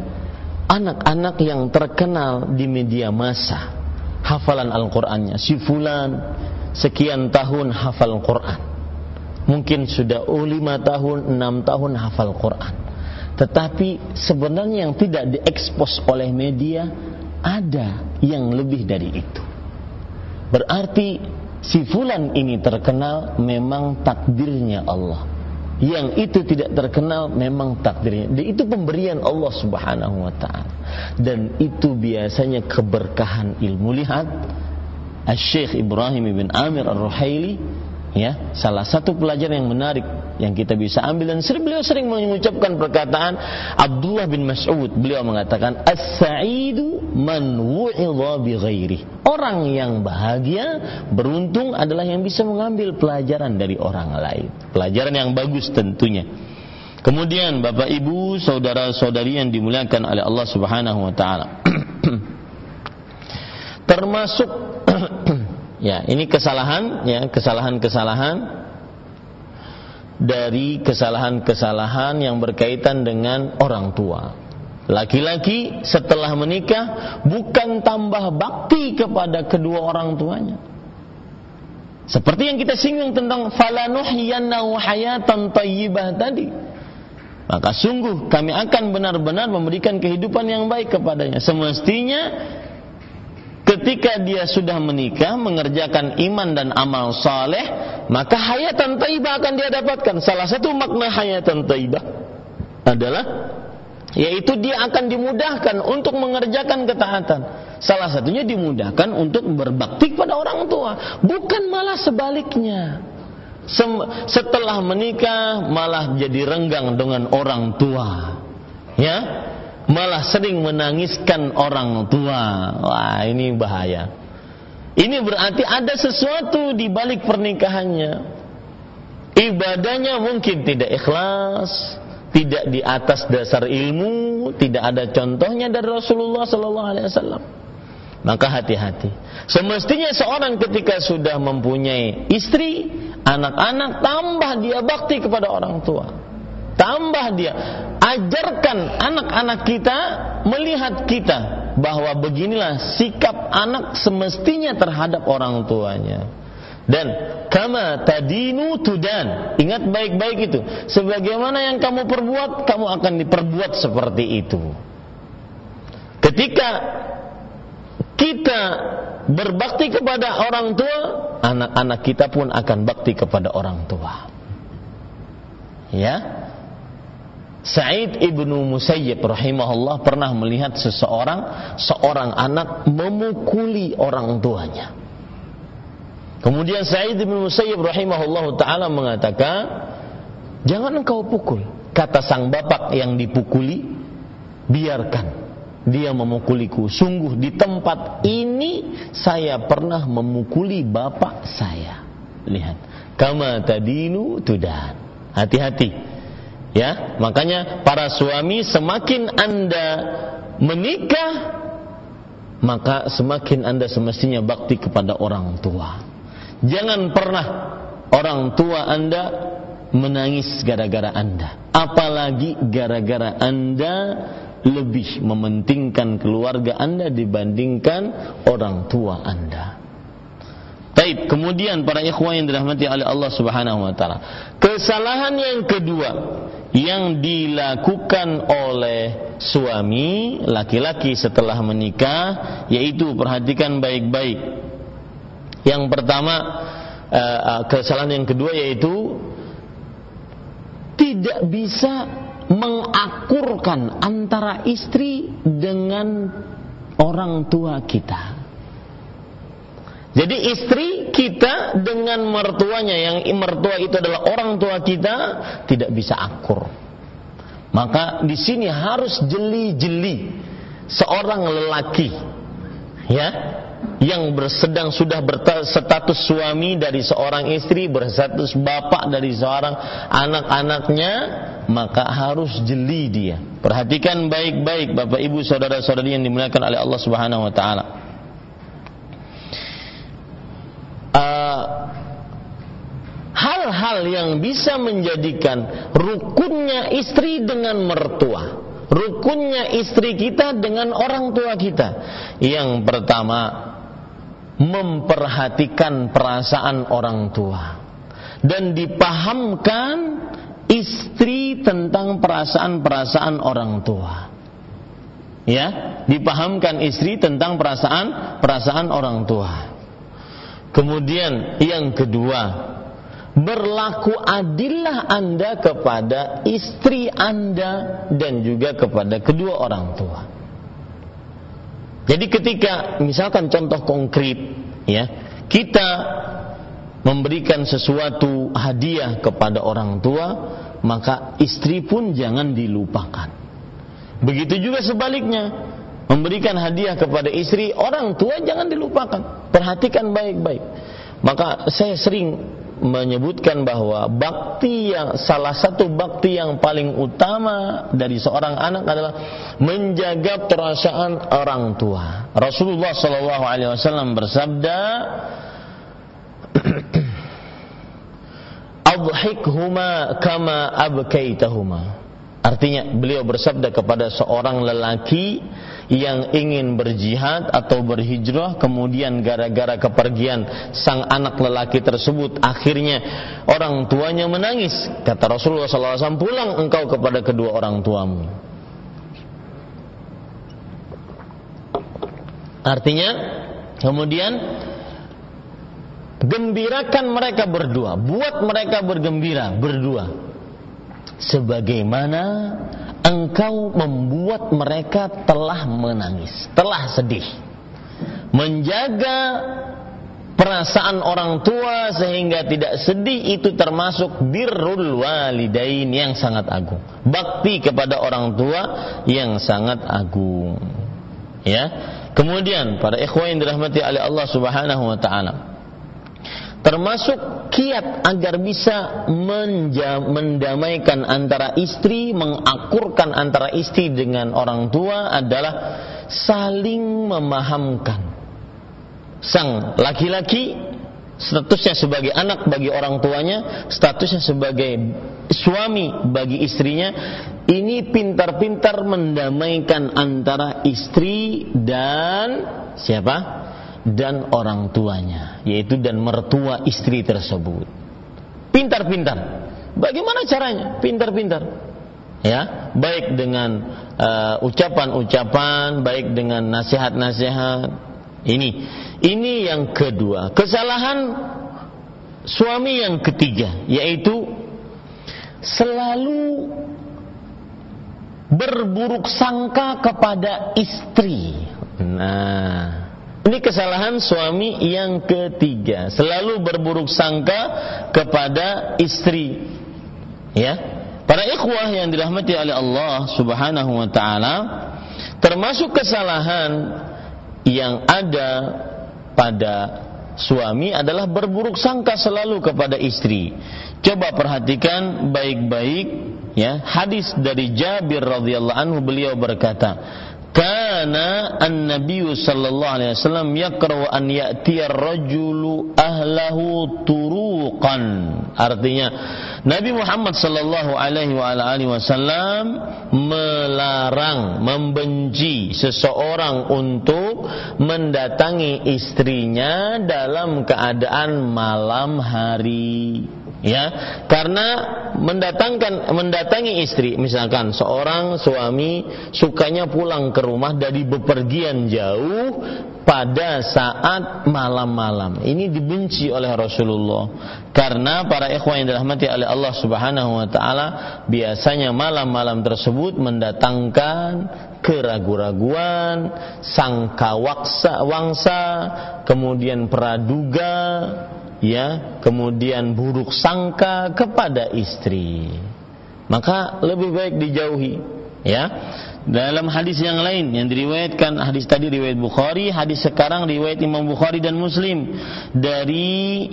anak-anak yang terkenal di media massa. Hafalan Al-Qur'annya si fulan sekian tahun hafal Quran. Mungkin sudah oh, lima tahun, enam tahun hafal Quran tetapi sebenarnya yang tidak diekspos oleh media ada yang lebih dari itu. Berarti si fulan ini terkenal memang takdirnya Allah. Yang itu tidak terkenal memang takdirnya. Dan itu pemberian Allah Subhanahu wa taala. Dan itu biasanya keberkahan ilmu. Lihat Syekh Ibrahim bin Amir Ar-Ruhaili Ya, salah satu pelajaran yang menarik yang kita bisa ambil dan sering beliau sering mengucapkan perkataan Abdullah bin Mas'ud. Beliau mengatakan as-sa'idu man wu'idha bi ghairi. Orang yang bahagia beruntung adalah yang bisa mengambil pelajaran dari orang lain. Pelajaran yang bagus tentunya. Kemudian Bapak Ibu saudara-saudari yang dimuliakan oleh Allah Subhanahu wa taala. Termasuk Ya, ini kesalahan ya, kesalahan-kesalahan dari kesalahan-kesalahan yang berkaitan dengan orang tua. Laki-laki setelah menikah bukan tambah bakti kepada kedua orang tuanya. Seperti yang kita singgung tentang falanuhyiyannahu hayatan thayyibah tadi. Maka sungguh kami akan benar-benar memberikan kehidupan yang baik kepadanya. Semestinya ketika dia sudah menikah mengerjakan iman dan amal saleh maka hayatan taibah akan dia dapatkan. Salah satu makna hayatan taibah adalah yaitu dia akan dimudahkan untuk mengerjakan ketaatan. Salah satunya dimudahkan untuk berbakti kepada orang tua. Bukan malah sebaliknya. Setelah menikah malah jadi renggang dengan orang tua. Ya malah sering menangiskan orang tua. Wah, ini bahaya. Ini berarti ada sesuatu di balik pernikahannya. Ibadahnya mungkin tidak ikhlas, tidak di atas dasar ilmu, tidak ada contohnya dari Rasulullah sallallahu alaihi wasallam. Maka hati-hati. Semestinya seorang ketika sudah mempunyai istri, anak-anak, tambah dia bakti kepada orang tua. Tambah dia, ajarkan anak-anak kita melihat kita bahwa beginilah sikap anak semestinya terhadap orang tuanya. Dan kama tadinu tudan. Ingat baik-baik itu. Sebagaimana yang kamu perbuat, kamu akan diperbuat seperti itu. Ketika kita berbakti kepada orang tua, anak-anak kita pun akan bakti kepada orang tua. Ya, Sa'id ibnu Musayyib rahimahullah pernah melihat seseorang, seorang anak memukuli orang tuanya. Kemudian Sa'id ibnu Musayyib rahimahullah ta'ala mengatakan, jangan engkau pukul. Kata sang bapak yang dipukuli, biarkan dia memukuliku. Sungguh di tempat ini saya pernah memukuli bapak saya. Lihat, kama tadinu tudan. Hati-hati Ya, makanya para suami semakin Anda menikah maka semakin Anda semestinya bakti kepada orang tua. Jangan pernah orang tua Anda menangis gara-gara Anda, apalagi gara-gara Anda lebih mementingkan keluarga Anda dibandingkan orang tua Anda. Baik, kemudian para ikhwan yang dirahmati oleh Allah Subhanahu wa taala. Kesalahan yang kedua yang dilakukan oleh suami laki-laki setelah menikah yaitu perhatikan baik-baik. Yang pertama eh, eh, kesalahan yang kedua yaitu tidak bisa mengakurkan antara istri dengan orang tua kita. Jadi istri kita dengan mertuanya yang mertua itu adalah orang tua kita tidak bisa akur. Maka di sini harus jeli-jeli seorang lelaki ya yang bersedang sudah berstatus suami dari seorang istri, berstatus bapak dari seorang anak-anaknya, maka harus jeli dia. Perhatikan baik-baik Bapak Ibu saudara-saudari yang dimuliakan oleh Allah Subhanahu wa taala. Eh, hal-hal uh, yang bisa menjadikan rukunnya istri dengan mertua, rukunnya istri kita dengan orang tua kita. Yang pertama, memperhatikan perasaan orang tua dan dipahamkan istri tentang perasaan-perasaan orang tua. Ya, dipahamkan istri tentang perasaan-perasaan orang tua. Kemudian yang kedua, berlaku adillah Anda kepada istri Anda dan juga kepada kedua orang tua. Jadi ketika misalkan contoh konkret ya, kita memberikan sesuatu hadiah kepada orang tua, maka istri pun jangan dilupakan. Begitu juga sebaliknya, memberikan hadiah kepada istri, orang tua jangan dilupakan. Perhatikan baik-baik. Maka saya sering menyebutkan bahwa bakti yang salah satu bakti yang paling utama dari seorang anak adalah menjaga perasaan orang tua. Rasulullah Shallallahu Alaihi Wasallam bersabda, "Adhikhuma kama abkaitahuma." Artinya beliau bersabda kepada seorang lelaki yang ingin berjihad atau berhijrah kemudian gara-gara kepergian sang anak lelaki tersebut akhirnya orang tuanya menangis. Kata Rasulullah SAW pulang engkau kepada kedua orang tuamu. Artinya kemudian gembirakan mereka berdua buat mereka bergembira berdua. Sebagaimana engkau membuat mereka telah menangis, telah sedih. Menjaga perasaan orang tua sehingga tidak sedih itu termasuk birrul walidain yang sangat agung. Bakti kepada orang tua yang sangat agung. Ya. Kemudian para ikhwan yang dirahmati oleh Allah Subhanahu wa taala termasuk kiat agar bisa mendamaikan antara istri, mengakurkan antara istri dengan orang tua adalah saling memahamkan. Sang laki-laki statusnya sebagai anak bagi orang tuanya, statusnya sebagai suami bagi istrinya, ini pintar-pintar mendamaikan antara istri dan siapa? Dan orang tuanya, yaitu dan mertua istri tersebut. Pintar-pintar. Bagaimana caranya? Pintar-pintar. Ya, baik dengan uh, ucapan-ucapan, baik dengan nasihat-nasihat. Ini, ini yang kedua. Kesalahan suami yang ketiga, yaitu selalu berburuk sangka kepada istri. Nah, ini kesalahan suami yang ketiga, selalu berburuk sangka kepada istri. Ya. Para ikhwah yang dirahmati oleh Allah Subhanahu wa taala, termasuk kesalahan yang ada pada suami adalah berburuk sangka selalu kepada istri. Coba perhatikan baik-baik ya, hadis dari Jabir radhiyallahu anhu beliau berkata, kana an-nabiy sallallahu alaihi wasallam yakrahu an ya'tiya ar-rajulu ahlahu turuqan. Artinya Nabi Muhammad sallallahu alaihi wa alihi wasallam melarang membenci seseorang untuk mendatangi istrinya dalam keadaan malam hari ya karena mendatangkan mendatangi istri misalkan seorang suami sukanya pulang ke rumah dari bepergian jauh pada saat malam-malam. Ini dibenci oleh Rasulullah. Karena para ikhwan yang dirahmati oleh Allah Subhanahu wa taala biasanya malam-malam tersebut mendatangkan keraguan-raguan sangka waksa wangsa kemudian praduga ya kemudian buruk sangka kepada istri. Maka lebih baik dijauhi ya. Dalam hadis yang lain yang diriwayatkan hadis tadi riwayat Bukhari hadis sekarang riwayat Imam Bukhari dan Muslim dari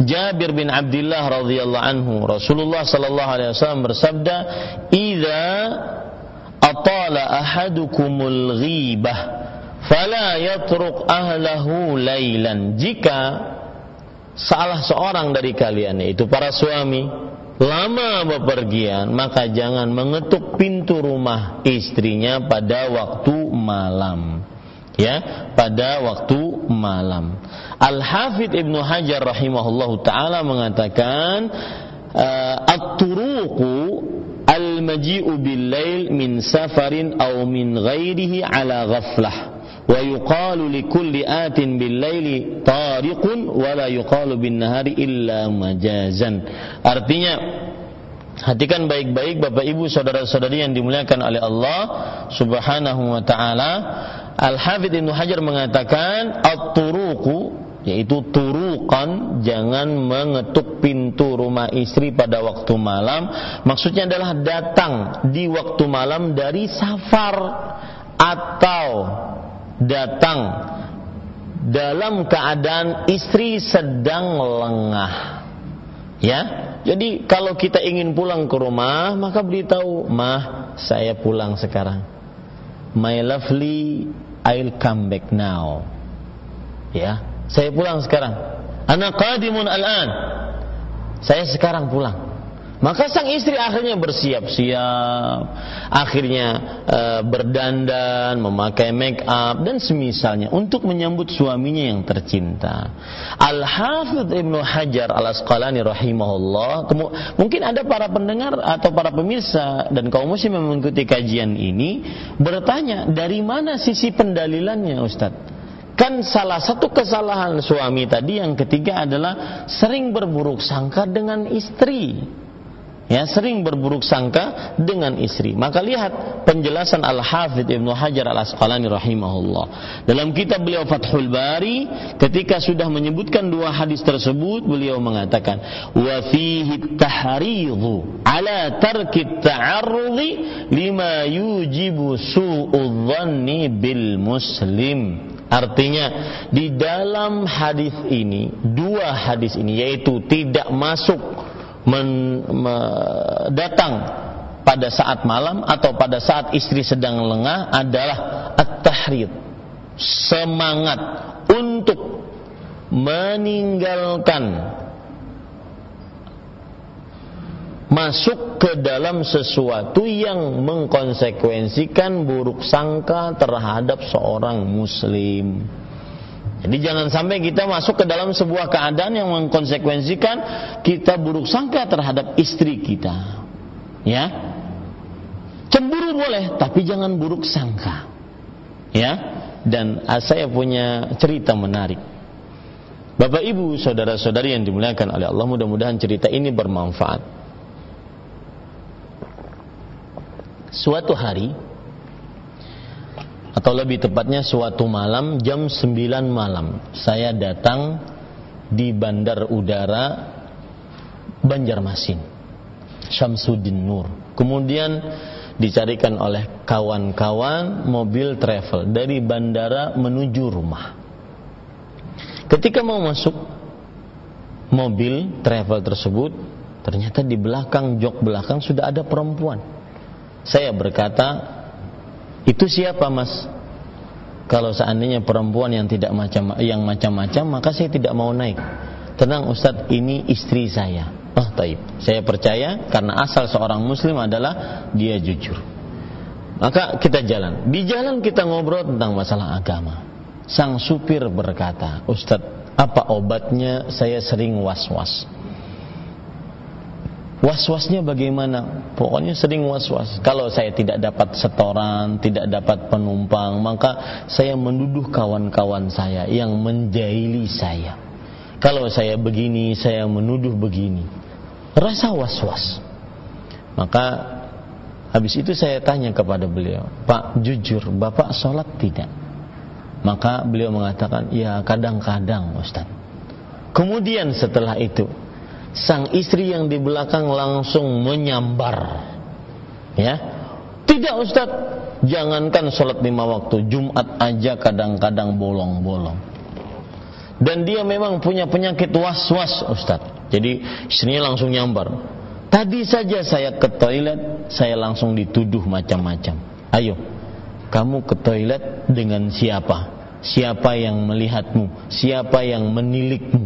Jabir bin Abdullah radhiyallahu anhu. Rasulullah sallallahu alaihi wasallam bersabda idza atala ahadukumul ghibah fala yatruk ahlahu lailan jika salah seorang dari kalian yaitu para suami lama bepergian maka jangan mengetuk pintu rumah istrinya pada waktu malam. Ya pada waktu malam. Al Hafidh Ibnu Hajar rahimahullahu taala mengatakan uh, at-turuqu al-maji'u bil-lail min safarin aw min ghairihi ala ghaflah bil laili tariqun wa la yuqalu bin nahari illa majazan artinya Hatikan baik-baik Bapak Ibu saudara-saudari yang dimuliakan oleh Allah Subhanahu wa taala. Al-Hafidz Ibnu Hajar mengatakan at-turuqu yaitu turukan jangan mengetuk pintu rumah istri pada waktu malam maksudnya adalah datang di waktu malam dari safar atau datang dalam keadaan istri sedang lengah ya jadi kalau kita ingin pulang ke rumah maka beritahu mah saya pulang sekarang my lovely I'll come back now ya saya pulang sekarang. Anak qadimun al-an. Saya sekarang pulang. Maka sang istri akhirnya bersiap-siap, akhirnya e, berdandan, memakai make up dan semisalnya untuk menyambut suaminya yang tercinta. Al Hafidh Ibnu Hajar Al Asqalani rahimahullah, mungkin ada para pendengar atau para pemirsa dan kaum muslim yang mengikuti kajian ini bertanya dari mana sisi pendalilannya Ustadz? Kan salah satu kesalahan suami tadi yang ketiga adalah sering berburuk sangka dengan istri. Ya, sering berburuk sangka dengan istri. Maka lihat penjelasan Al-Hafidh Ibnu Hajar Al-Asqalani rahimahullah. Dalam kitab beliau Fathul Bari, ketika sudah menyebutkan dua hadis tersebut, beliau mengatakan, "Wa fihi tahridhu ala tarki ta'arrudi lima yujibu su'udh dhanni bil muslim." Artinya di dalam hadis ini dua hadis ini yaitu tidak masuk men, me, datang pada saat malam atau pada saat istri sedang lengah adalah at-tahrid semangat untuk meninggalkan masuk ke dalam sesuatu yang mengkonsekuensikan buruk sangka terhadap seorang muslim. Jadi jangan sampai kita masuk ke dalam sebuah keadaan yang mengkonsekuensikan kita buruk sangka terhadap istri kita. Ya. Cemburu boleh, tapi jangan buruk sangka. Ya. Dan ah, saya punya cerita menarik. Bapak Ibu, saudara-saudari yang dimuliakan oleh Allah, mudah-mudahan cerita ini bermanfaat. suatu hari atau lebih tepatnya suatu malam jam 9 malam saya datang di bandar udara Banjarmasin Syamsuddin Nur. Kemudian dicarikan oleh kawan-kawan mobil travel dari bandara menuju rumah. Ketika mau masuk mobil travel tersebut ternyata di belakang jok belakang sudah ada perempuan. Saya berkata, itu siapa mas? Kalau seandainya perempuan yang tidak macam yang macam-macam, maka saya tidak mau naik. Tenang Ustadz, ini istri saya. Oh, taib. Saya percaya karena asal seorang muslim adalah dia jujur. Maka kita jalan. Di jalan kita ngobrol tentang masalah agama. Sang supir berkata, Ustadz, apa obatnya saya sering was-was? Was-wasnya bagaimana? Pokoknya sering was-was. Kalau saya tidak dapat setoran, tidak dapat penumpang, maka saya menduduh kawan-kawan saya yang menjaili saya. Kalau saya begini, saya menuduh begini. Rasa was-was. Maka habis itu saya tanya kepada beliau, Pak jujur, Bapak sholat tidak? Maka beliau mengatakan, ya kadang-kadang Ustaz. Kemudian setelah itu, sang istri yang di belakang langsung menyambar. Ya. Tidak Ustaz, jangankan sholat lima waktu, Jumat aja kadang-kadang bolong-bolong. Dan dia memang punya penyakit was-was Ustaz. Jadi istrinya langsung nyambar. Tadi saja saya ke toilet, saya langsung dituduh macam-macam. Ayo, kamu ke toilet dengan siapa? Siapa yang melihatmu? Siapa yang menilikmu?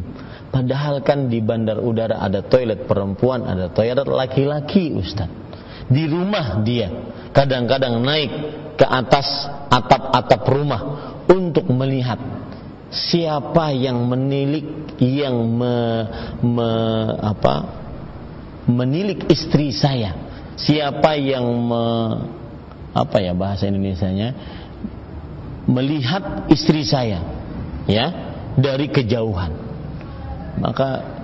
Padahal kan di bandar udara ada toilet perempuan, ada toilet laki-laki, Ustaz. Di rumah dia kadang-kadang naik ke atas atap-atap rumah untuk melihat siapa yang menilik yang me, me, apa, menilik istri saya. Siapa yang me, apa ya bahasa Indonesianya? melihat istri saya ya dari kejauhan maka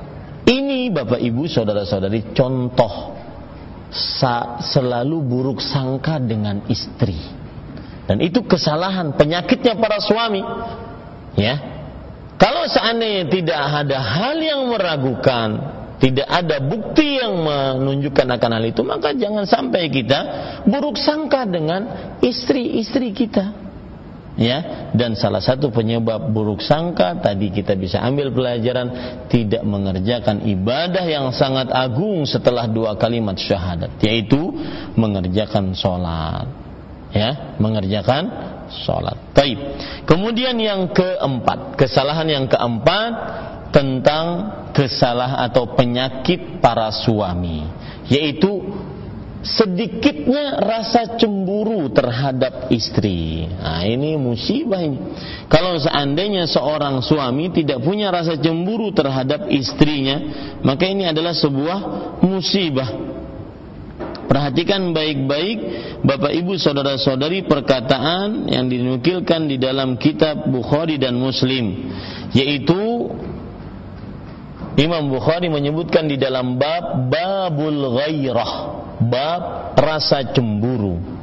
ini Bapak Ibu saudara-saudari contoh selalu buruk sangka dengan istri. Dan itu kesalahan penyakitnya para suami. Ya. Kalau seandainya tidak ada hal yang meragukan, tidak ada bukti yang menunjukkan akan hal itu, maka jangan sampai kita buruk sangka dengan istri-istri kita. Ya, dan salah satu penyebab buruk sangka tadi kita bisa ambil pelajaran tidak mengerjakan ibadah yang sangat agung setelah dua kalimat syahadat, yaitu mengerjakan sholat. Ya, mengerjakan sholat. Taib. Kemudian yang keempat, kesalahan yang keempat tentang kesalah atau penyakit para suami, yaitu sedikitnya rasa cemburu terhadap istri. Nah, ini musibah ini. Kalau seandainya seorang suami tidak punya rasa cemburu terhadap istrinya, maka ini adalah sebuah musibah. Perhatikan baik-baik Bapak Ibu saudara-saudari perkataan yang dinukilkan di dalam kitab Bukhari dan Muslim yaitu Imam Bukhari menyebutkan di dalam bab babul ghairah, bab rasa cemburu.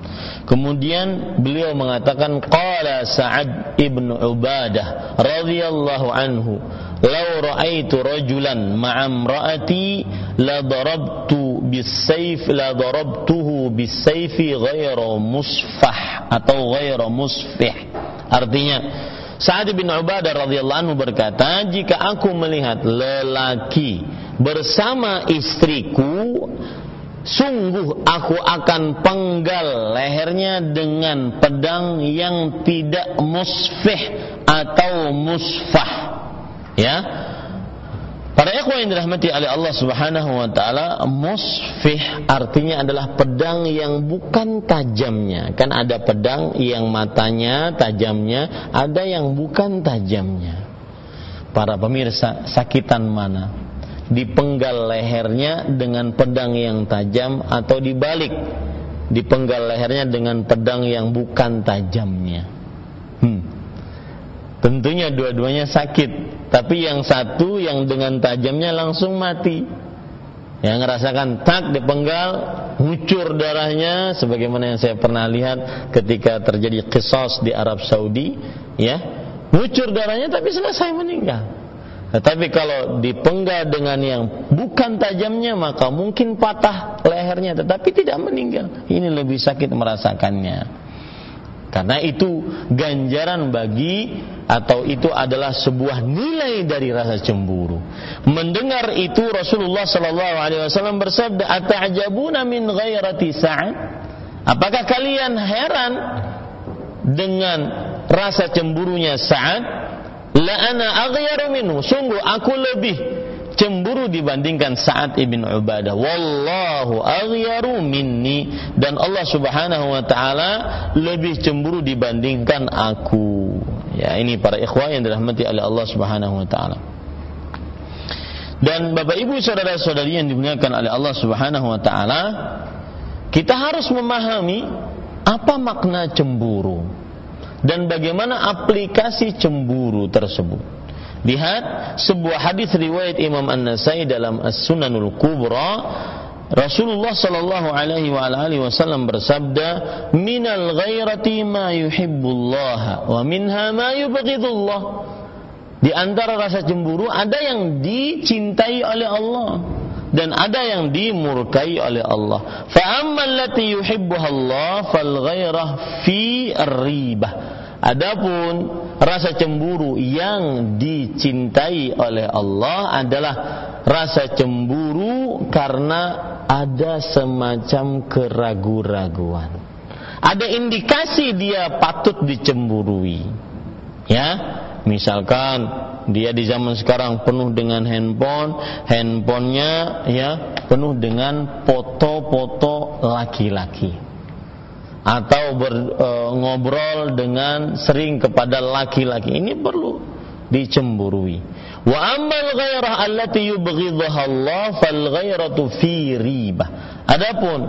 Kemudian beliau mengatakan qala Sa'ad ibn Ubadah radhiyallahu anhu law ra'aitu rajulan ma'a imra'ati la darabtu bisayf la darabtuhu bisayfi ghayra musfah atau ghayra musfih artinya Sa'ad bin Ubadah radhiyallahu anhu berkata, "Jika aku melihat lelaki bersama istriku, sungguh aku akan penggal lehernya dengan pedang yang tidak musfih atau musfah." Ya, Para ikhwan yang dirahmati oleh Allah Subhanahu wa taala, musfih artinya adalah pedang yang bukan tajamnya. Kan ada pedang yang matanya tajamnya, ada yang bukan tajamnya. Para pemirsa, sakitan mana? Dipenggal lehernya dengan pedang yang tajam atau dibalik? Dipenggal lehernya dengan pedang yang bukan tajamnya. Hmm. Tentunya dua-duanya sakit tapi yang satu yang dengan tajamnya langsung mati. Yang ngerasakan tak dipenggal, ngucur darahnya sebagaimana yang saya pernah lihat ketika terjadi kisos di Arab Saudi, ya. Ngucur darahnya tapi selesai meninggal. Tetapi kalau dipenggal dengan yang bukan tajamnya maka mungkin patah lehernya tetapi tidak meninggal. Ini lebih sakit merasakannya. Karena itu ganjaran bagi atau itu adalah sebuah nilai dari rasa cemburu. Mendengar itu Rasulullah sallallahu alaihi wasallam bersabda, "Ata'jabuna min ghairati Sa'ad?" Apakah kalian heran dengan rasa cemburunya Sa'ad? La ana aghyaru minhu. Sungguh aku lebih cemburu dibandingkan Sa'ad ibn Ubadah. Wallahu aghyaru minni dan Allah Subhanahu wa taala lebih cemburu dibandingkan aku. Ya, ini para ikhwah yang dirahmati oleh Allah Subhanahu wa taala. Dan Bapak Ibu saudara-saudari yang dimuliakan oleh Allah Subhanahu wa taala, kita harus memahami apa makna cemburu dan bagaimana aplikasi cemburu tersebut. Lihat sebuah hadis riwayat Imam An-Nasai dalam As-Sunanul Kubra Rasulullah sallallahu alaihi wa alihi wasallam bersabda, "Minal ghairati ma yuhibbullah wa minha ma yubghidullah." Di antara rasa cemburu ada yang dicintai oleh Allah dan ada yang dimurkai oleh Allah. Fa ammal lati Allah fal ghairah fi ribah Adapun rasa cemburu yang dicintai oleh Allah adalah rasa cemburu karena ada semacam keraguan-raguan. Ada indikasi dia patut dicemburui. Ya, misalkan dia di zaman sekarang penuh dengan handphone, handphonenya ya penuh dengan foto-foto laki-laki atau ber, e, ngobrol dengan sering kepada laki-laki ini perlu dicemburui. Wa ammal ghairah allati yubghidhaha Allah fal ghairatu fi ribah. Adapun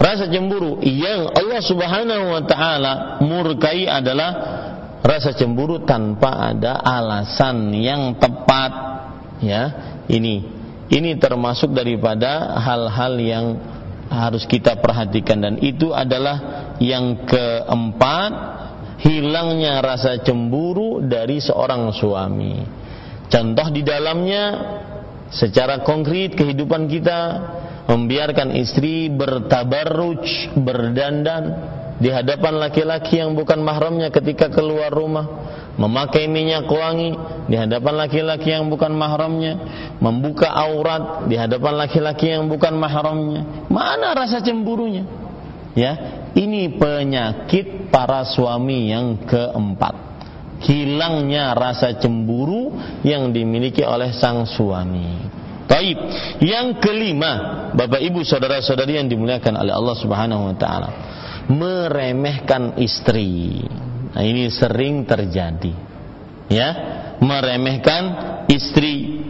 rasa cemburu yang Allah Subhanahu wa taala murkai adalah rasa cemburu tanpa ada alasan yang tepat ya. Ini ini termasuk daripada hal-hal yang harus kita perhatikan dan itu adalah yang keempat hilangnya rasa cemburu dari seorang suami Contoh di dalamnya secara konkret kehidupan kita membiarkan istri bertabarruj, berdandan di hadapan laki-laki yang bukan mahramnya ketika keluar rumah, memakai minyak wangi di hadapan laki-laki yang bukan mahramnya, membuka aurat di hadapan laki-laki yang bukan mahramnya. Mana rasa cemburunya? Ya, ini penyakit para suami yang keempat hilangnya rasa cemburu yang dimiliki oleh sang suami. Taib. Yang kelima, Bapak Ibu saudara-saudari yang dimuliakan oleh Allah Subhanahu wa taala, meremehkan istri. Nah, ini sering terjadi. Ya, meremehkan istri.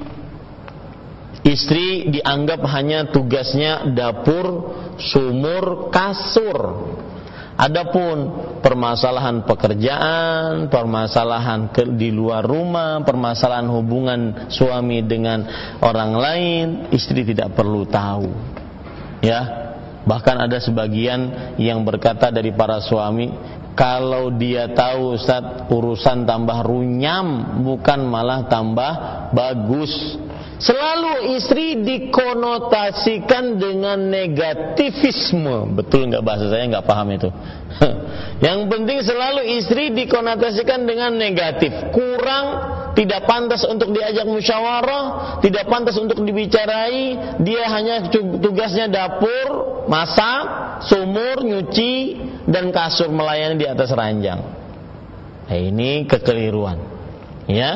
Istri dianggap hanya tugasnya dapur, sumur, kasur Adapun permasalahan pekerjaan, permasalahan ke, di luar rumah, permasalahan hubungan suami dengan orang lain, istri tidak perlu tahu. Ya. Bahkan ada sebagian yang berkata dari para suami, kalau dia tahu Ustaz urusan tambah runyam bukan malah tambah bagus Selalu istri dikonotasikan dengan negativisme. Betul nggak bahasa saya nggak paham itu. Yang penting selalu istri dikonotasikan dengan negatif. Kurang, tidak pantas untuk diajak musyawarah, tidak pantas untuk dibicarai. Dia hanya tugasnya dapur, masak, sumur, nyuci, dan kasur melayani di atas ranjang. Nah, ini kekeliruan. Ya,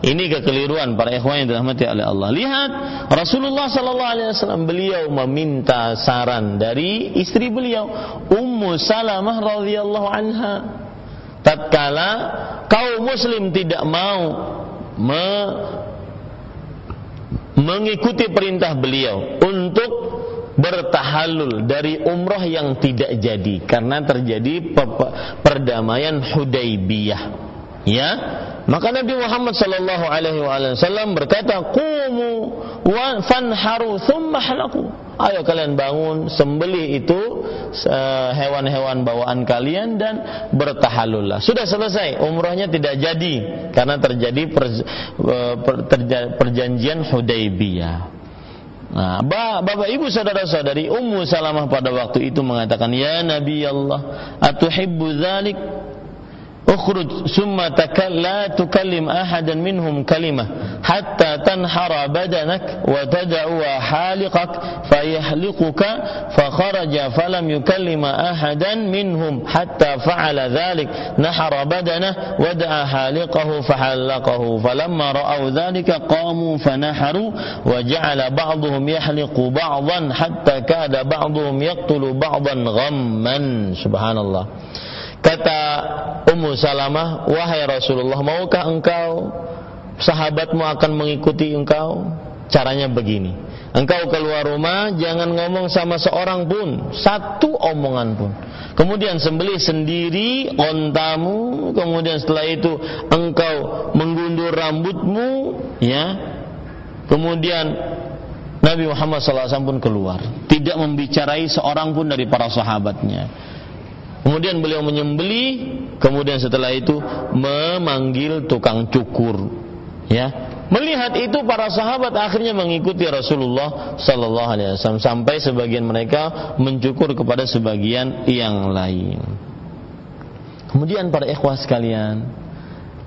ini kekeliruan para ikhwan yang dirahmati oleh Allah. Lihat Rasulullah sallallahu alaihi wasallam beliau meminta saran dari istri beliau Ummu Salamah radhiyallahu anha. Tatkala kaum muslim tidak mau me mengikuti perintah beliau untuk bertahalul dari umrah yang tidak jadi karena terjadi perdamaian Hudaybiyah. Ya, maka Nabi Muhammad sallallahu alaihi wasallam berkata, "Qumu wa fanharu thumma halaku." Ayo kalian bangun, sembelih itu eh, hewan-hewan bawaan kalian dan bertahalullah. Sudah selesai, umrahnya tidak jadi karena terjadi eh, perjanjian Hudaybiyah. Nah, Bapak Ibu saudara-saudari Ummu Salamah pada waktu itu mengatakan, "Ya Nabi Allah, atuhibbu dzalik?" اخرج ثم تكل لا تكلم أحدا منهم كلمة حتى تنحر بدنك وتدعو حالقك فيحلقك فخرج فلم يكلم أحدا منهم حتى فعل ذلك. نحر بدنه ودعا حالقه فحلقه. فلما رأوا ذلك قاموا فنحروا وجعل بعضهم يحلق بعضا حتى كاد بعضهم يقتل بعضا غما. سبحان الله. Kata Ummu Salamah, "Wahai Rasulullah, maukah engkau sahabatmu akan mengikuti engkau?" Caranya begini. Engkau keluar rumah jangan ngomong sama seorang pun, satu omongan pun. Kemudian sembelih sendiri ontamu, kemudian setelah itu engkau menggundur rambutmu, ya. Kemudian Nabi Muhammad SAW pun keluar, tidak membicarai seorang pun dari para sahabatnya. Kemudian beliau menyembeli, kemudian setelah itu memanggil tukang cukur. Ya, Melihat itu para sahabat akhirnya mengikuti Rasulullah sallallahu alaihi wasallam sampai sebagian mereka mencukur kepada sebagian yang lain. Kemudian para ikhwah sekalian,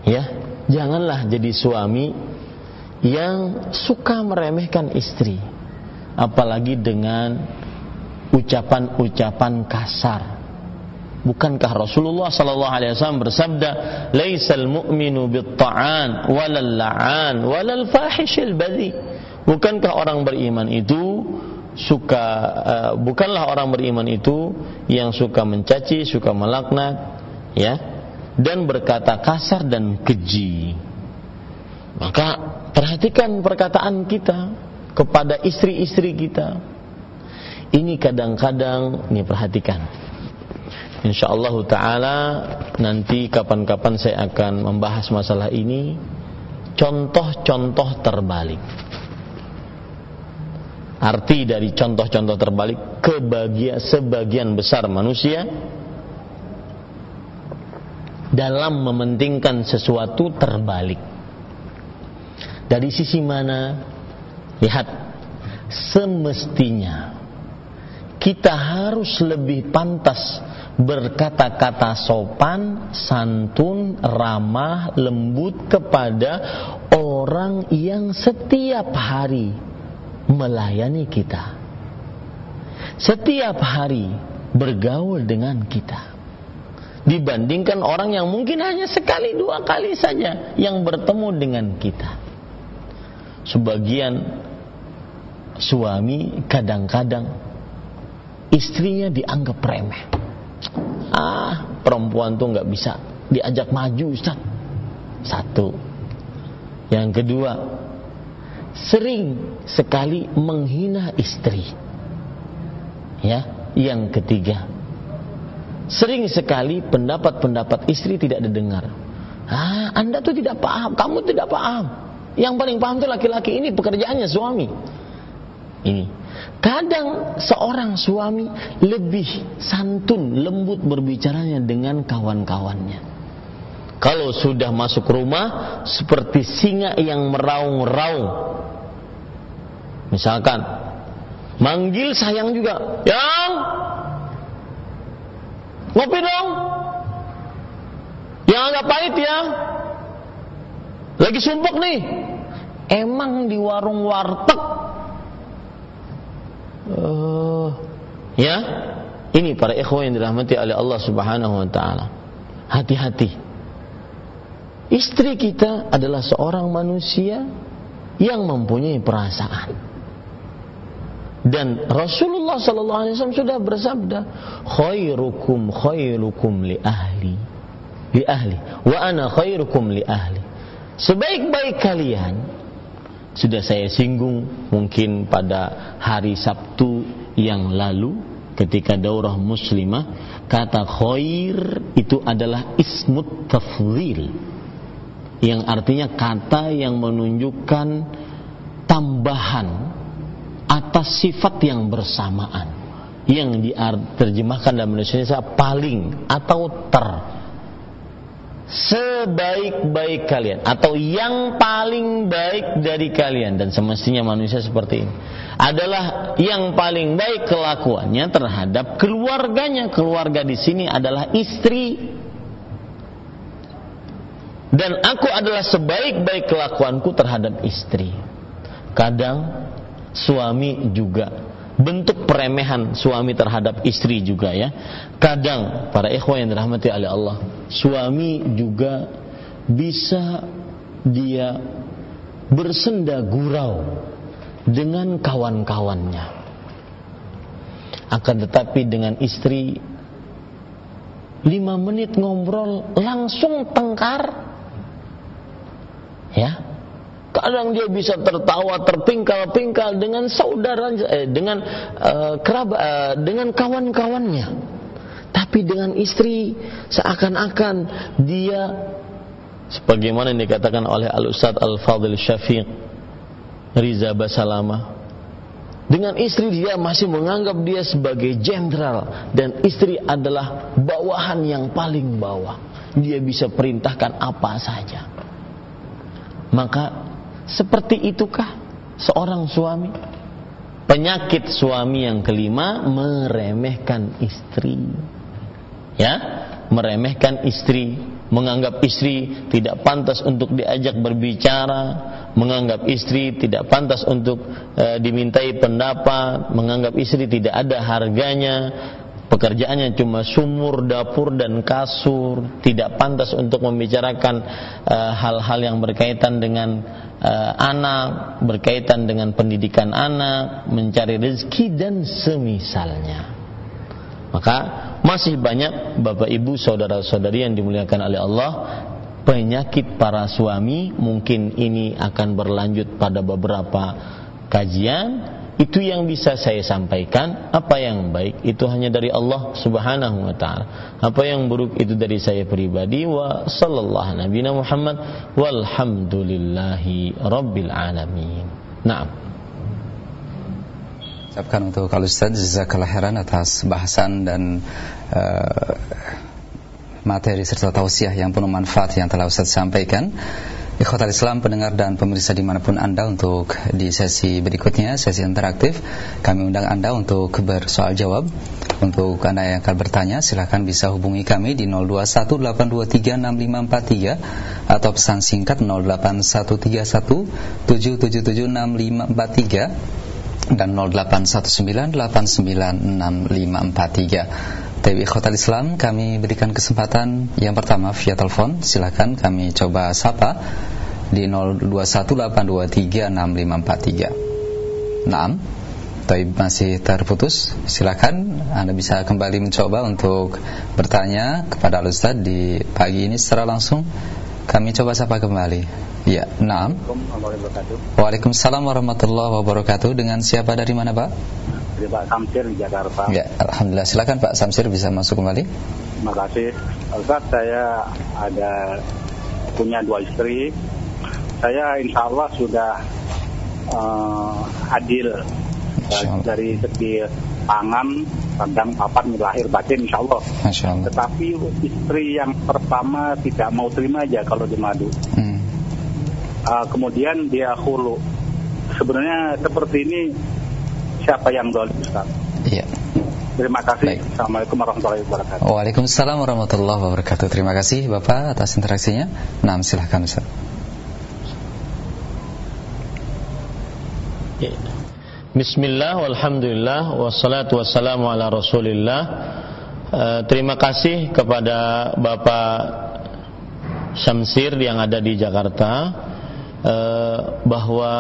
ya, janganlah jadi suami yang suka meremehkan istri, apalagi dengan ucapan-ucapan kasar Bukankah Rasulullah sallallahu alaihi wasallam bersabda, "Laisal mu'minu bit-ta'an walal la'an walal fahishil badhi." Bukankah orang beriman itu suka uh, bukanlah orang beriman itu yang suka mencaci, suka melaknat, ya, dan berkata kasar dan keji. Maka perhatikan perkataan kita kepada istri-istri kita. Ini kadang-kadang, ini perhatikan insyaallah taala nanti kapan-kapan saya akan membahas masalah ini contoh-contoh terbalik. Arti dari contoh-contoh terbalik kebahagiaan sebagian besar manusia dalam mementingkan sesuatu terbalik. Dari sisi mana? Lihat, semestinya kita harus lebih pantas berkata-kata sopan, santun, ramah, lembut kepada orang yang setiap hari melayani kita. Setiap hari bergaul dengan kita. Dibandingkan orang yang mungkin hanya sekali dua kali saja yang bertemu dengan kita. Sebagian suami kadang-kadang istrinya dianggap remeh. Ah, perempuan tuh nggak bisa diajak maju, Ustaz. Satu. Yang kedua, sering sekali menghina istri. Ya, yang ketiga, sering sekali pendapat-pendapat istri tidak didengar. Ah, Anda tuh tidak paham, kamu tidak paham. Yang paling paham itu laki-laki ini pekerjaannya suami. Ini. Kadang seorang suami lebih santun, lembut berbicaranya dengan kawan-kawannya. Kalau sudah masuk rumah seperti singa yang meraung-raung. Misalkan Manggil sayang juga. Yang ngopi dong. Yang agak pahit ya. Lagi sumpuk nih. Emang di warung warteg. Uh, ya. Ini para ikhwan yang dirahmati oleh Allah Subhanahu wa taala. Hati-hati. Istri kita adalah seorang manusia yang mempunyai perasaan. Dan Rasulullah sallallahu alaihi wasallam sudah bersabda, "Khairukum khairukum li ahli." Li ahli, wa ana khairukum li ahli. Sebaik-baik kalian sudah saya singgung mungkin pada hari Sabtu yang lalu ketika daurah muslimah kata khair itu adalah ismut tafdhil yang artinya kata yang menunjukkan tambahan atas sifat yang bersamaan yang diterjemahkan dalam Indonesia paling atau ter sebaik-baik kalian atau yang paling baik dari kalian. Dan semestinya manusia seperti ini adalah yang paling baik kelakuannya terhadap keluarganya. Keluarga di sini adalah istri. Dan aku adalah sebaik-baik kelakuanku terhadap istri. Kadang suami juga bentuk peremehan suami terhadap istri juga ya. Kadang para ikhwan yang dirahmati oleh Allah suami juga bisa dia bersenda gurau dengan kawan-kawannya. Akan tetapi dengan istri lima menit ngobrol langsung tengkar ya Kadang dia bisa tertawa terpingkal-pingkal dengan saudara eh, dengan uh, kerabat uh, dengan kawan-kawannya. Tapi dengan istri seakan-akan dia sebagaimana yang dikatakan oleh Al Ustaz Al Fadil Syafiq Riza Basalama dengan istri dia masih menganggap dia sebagai jenderal dan istri adalah bawahan yang paling bawah. Dia bisa perintahkan apa saja. Maka seperti itukah seorang suami? Penyakit suami yang kelima meremehkan istri. Ya, meremehkan istri, menganggap istri tidak pantas untuk diajak berbicara, menganggap istri tidak pantas untuk e, dimintai pendapat, menganggap istri tidak ada harganya, pekerjaannya cuma sumur, dapur dan kasur, tidak pantas untuk membicarakan eh, hal-hal uh, yang berkaitan dengan uh, anak, berkaitan dengan pendidikan anak, mencari rezeki dan semisalnya. Maka masih banyak Bapak Ibu saudara-saudari yang dimuliakan oleh Allah penyakit para suami. Mungkin ini akan berlanjut pada beberapa kajian itu yang bisa saya sampaikan. Apa yang baik itu hanya dari Allah Subhanahu wa taala. Apa yang buruk itu dari saya pribadi wa sallallahu nabi Muhammad walhamdulillahi rabbil alamin. Naam. Ucapkan untuk kalau Ustaz jazakallah khairan atas bahasan dan uh, materi serta tausiah yang penuh manfaat yang telah Ustaz sampaikan. Ikhwatal Islam pendengar dan pemirsa di mana pun Anda untuk di sesi berikutnya, sesi interaktif Kami undang Anda untuk bersoal jawab. Untuk Anda yang akan bertanya silahkan bisa hubungi kami di 0218236543 Atau pesan singkat 08131776543 Dan 0819896543 Tapi Khotal Islam kami berikan kesempatan yang pertama via telepon Silahkan kami coba sapa di 0218236543. Naam. Tapi masih terputus. Silakan Anda bisa kembali mencoba untuk bertanya kepada Ustaz di pagi ini secara langsung. Kami coba sapa kembali. Ya, naam. Waalaikumsalam warahmatullahi wabarakatuh. Dengan siapa dari mana, Pak? Dari Pak Samsir di Jakarta. Ya, alhamdulillah. Silakan Pak Samsir bisa masuk kembali. Terima kasih. Ustaz, saya ada punya dua istri saya insya Allah sudah uh, adil dari segi pangan, pandang papan, lahir batin insya Allah. Masya Allah. Tetapi istri yang pertama tidak mau terima aja kalau di madu. Hmm. Uh, kemudian dia hulu. Sebenarnya seperti ini siapa yang dolim Ustaz? Iya. Terima kasih. Baik. Assalamualaikum warahmatullahi wabarakatuh. Waalaikumsalam warahmatullahi wabarakatuh. Terima kasih Bapak atas interaksinya. Nah, silahkan Ustaz. Bismillah, walhamdulillah, wassalatu wassalamu ala rasulillah uh, Terima kasih kepada Bapak Syamsir yang ada di Jakarta uh, Bahwa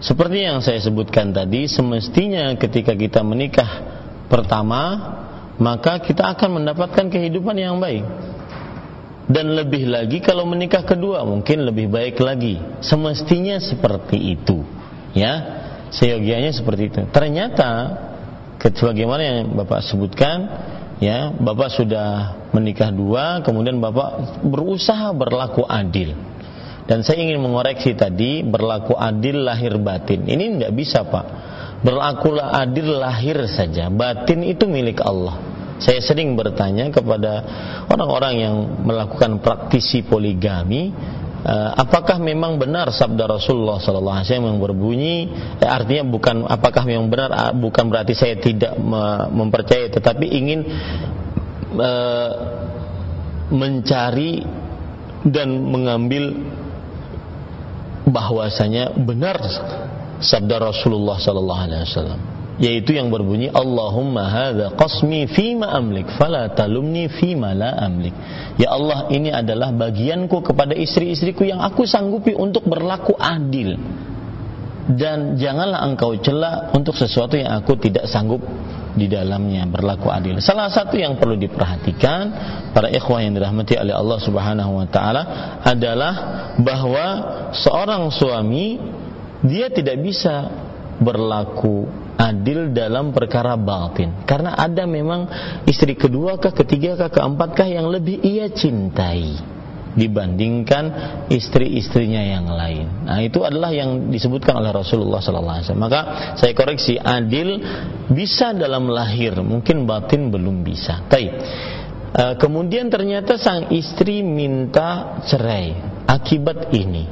seperti yang saya sebutkan tadi Semestinya ketika kita menikah pertama Maka kita akan mendapatkan kehidupan yang baik. Dan lebih lagi kalau menikah kedua mungkin lebih baik lagi. Semestinya seperti itu ya. Seyogianya seperti itu. Ternyata sebagaimana yang bapak sebutkan ya bapak sudah menikah dua kemudian bapak berusaha berlaku adil dan saya ingin mengoreksi tadi berlaku adil lahir batin. Ini tidak bisa pak. Berlaku adil lahir saja. Batin itu milik Allah. Saya sering bertanya kepada orang-orang yang melakukan praktisi poligami Uh, apakah memang benar sabda Rasulullah sallallahu alaihi wasallam yang berbunyi? Eh, artinya bukan apakah memang benar uh, bukan berarti saya tidak mempercayai tetapi ingin uh, mencari dan mengambil bahwasanya benar sabda Rasulullah sallallahu alaihi wasallam yaitu yang berbunyi Allahumma hadza qasmi fima amlik fala talumni fima la amlik. Ya Allah ini adalah bagianku kepada istri-istriku yang aku sanggupi untuk berlaku adil. Dan janganlah engkau cela untuk sesuatu yang aku tidak sanggup di dalamnya berlaku adil. Salah satu yang perlu diperhatikan para ikhwah yang dirahmati oleh Allah Subhanahu wa taala adalah bahwa seorang suami dia tidak bisa berlaku adil dalam perkara batin karena ada memang istri kedua kah ketiga kah keempat kah yang lebih ia cintai dibandingkan istri-istrinya yang lain. Nah, itu adalah yang disebutkan oleh Rasulullah sallallahu alaihi wasallam. Maka saya koreksi, adil bisa dalam lahir, mungkin batin belum bisa. Baik. Uh, kemudian ternyata sang istri minta cerai akibat ini.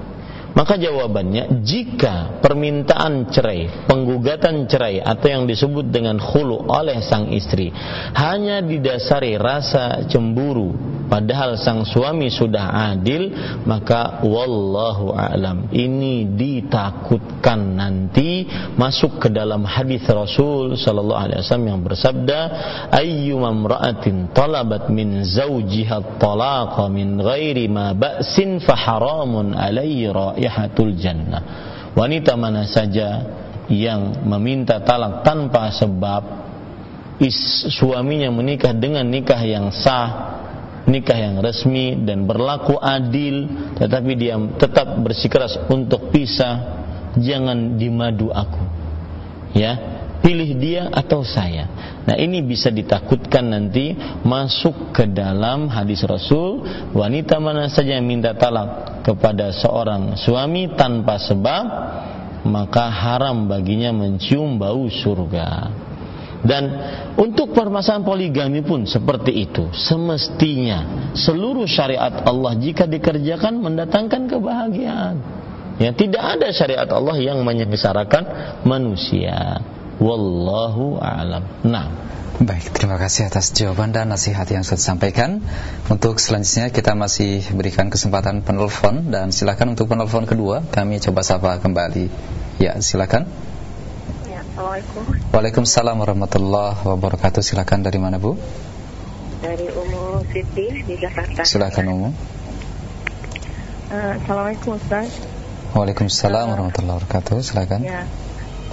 Maka jawabannya jika permintaan cerai, penggugatan cerai atau yang disebut dengan khulu oleh sang istri hanya didasari rasa cemburu padahal sang suami sudah adil, maka wallahu a'lam. Ini ditakutkan nanti masuk ke dalam hadis Rasul sallallahu alaihi wasallam yang bersabda ayyuma imra'atin talabat min zawjiha talaqa min ghairi ma ba'sin fa haramun alayhi raihatul jannah. Wanita mana saja yang meminta talak tanpa sebab is, suaminya menikah dengan nikah yang sah, nikah yang resmi dan berlaku adil, tetapi dia tetap bersikeras untuk pisah, jangan dimadu aku. Ya, pilih dia atau saya. Nah ini bisa ditakutkan nanti masuk ke dalam hadis Rasul wanita mana saja yang minta talak kepada seorang suami tanpa sebab maka haram baginya mencium bau surga. Dan untuk permasalahan poligami pun seperti itu. Semestinya seluruh syariat Allah jika dikerjakan mendatangkan kebahagiaan. Ya, tidak ada syariat Allah yang menyengsarakan manusia. Wallahu a'lam. Nah, Baik, terima kasih atas jawaban dan nasihat yang sudah disampaikan. Untuk selanjutnya kita masih berikan kesempatan penelpon dan silakan untuk penelpon kedua kami coba sapa kembali. Ya, silakan. Ya, Assalamualaikum. Waalaikumsalam warahmatullahi wabarakatuh. Silakan dari mana Bu? Dari Umu Siti di Jakarta. Silakan Umu. Uh, Assalamualaikum Ustaz. Waalaikumsalam warahmatullahi wabarakatuh. Silakan. Ya,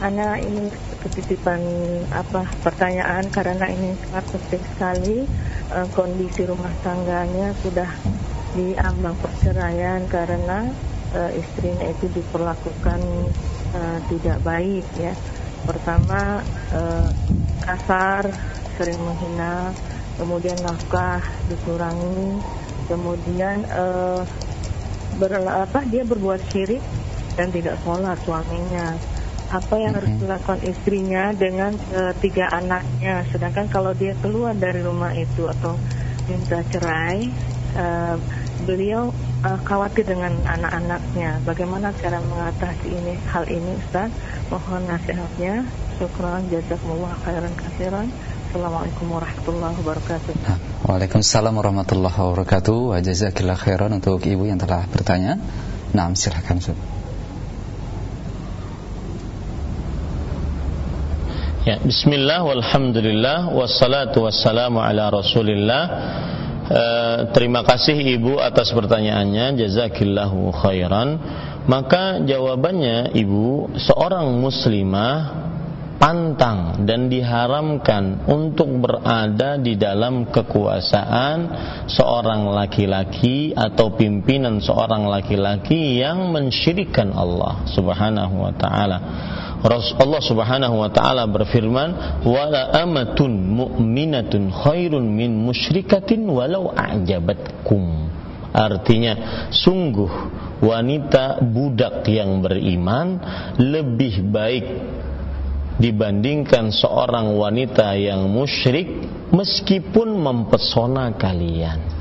Ana ini ketitipan apa pertanyaan karena ini sangat penting sekali uh, kondisi rumah tangganya sudah diambang perceraian karena uh, istrinya itu diperlakukan uh, tidak baik ya. Pertama uh, kasar, sering menghina, kemudian nafkah dikurangi, kemudian uh, ber, dia berbuat syirik dan tidak sholat suaminya apa yang harus dilakukan istrinya dengan uh, tiga anaknya. Sedangkan kalau dia keluar dari rumah itu atau minta cerai, uh, beliau uh, khawatir dengan anak-anaknya. Bagaimana cara mengatasi ini hal ini, Ustaz? Mohon nasihatnya. Syukran, jazakumullah khairan kasiran. Assalamualaikum warahmatullahi wabarakatuh. Waalaikumsalam warahmatullahi wabarakatuh. Wa jazakillah khairan untuk ibu yang telah bertanya. Nah, silakan Ustaz. Ya, bismillah walhamdulillah wassalatu wassalamu ala Rasulillah. Uh, terima kasih Ibu atas pertanyaannya, jazakillahu khairan. Maka jawabannya Ibu, seorang muslimah pantang dan diharamkan untuk berada di dalam kekuasaan seorang laki-laki atau pimpinan seorang laki-laki yang mensyirikan Allah Subhanahu wa taala. Allah Subhanahu wa taala berfirman, "Wala amatun mu'minatun khairun min musyrikatin walau a'jabatkum." Artinya, sungguh wanita budak yang beriman lebih baik dibandingkan seorang wanita yang musyrik meskipun mempesona kalian.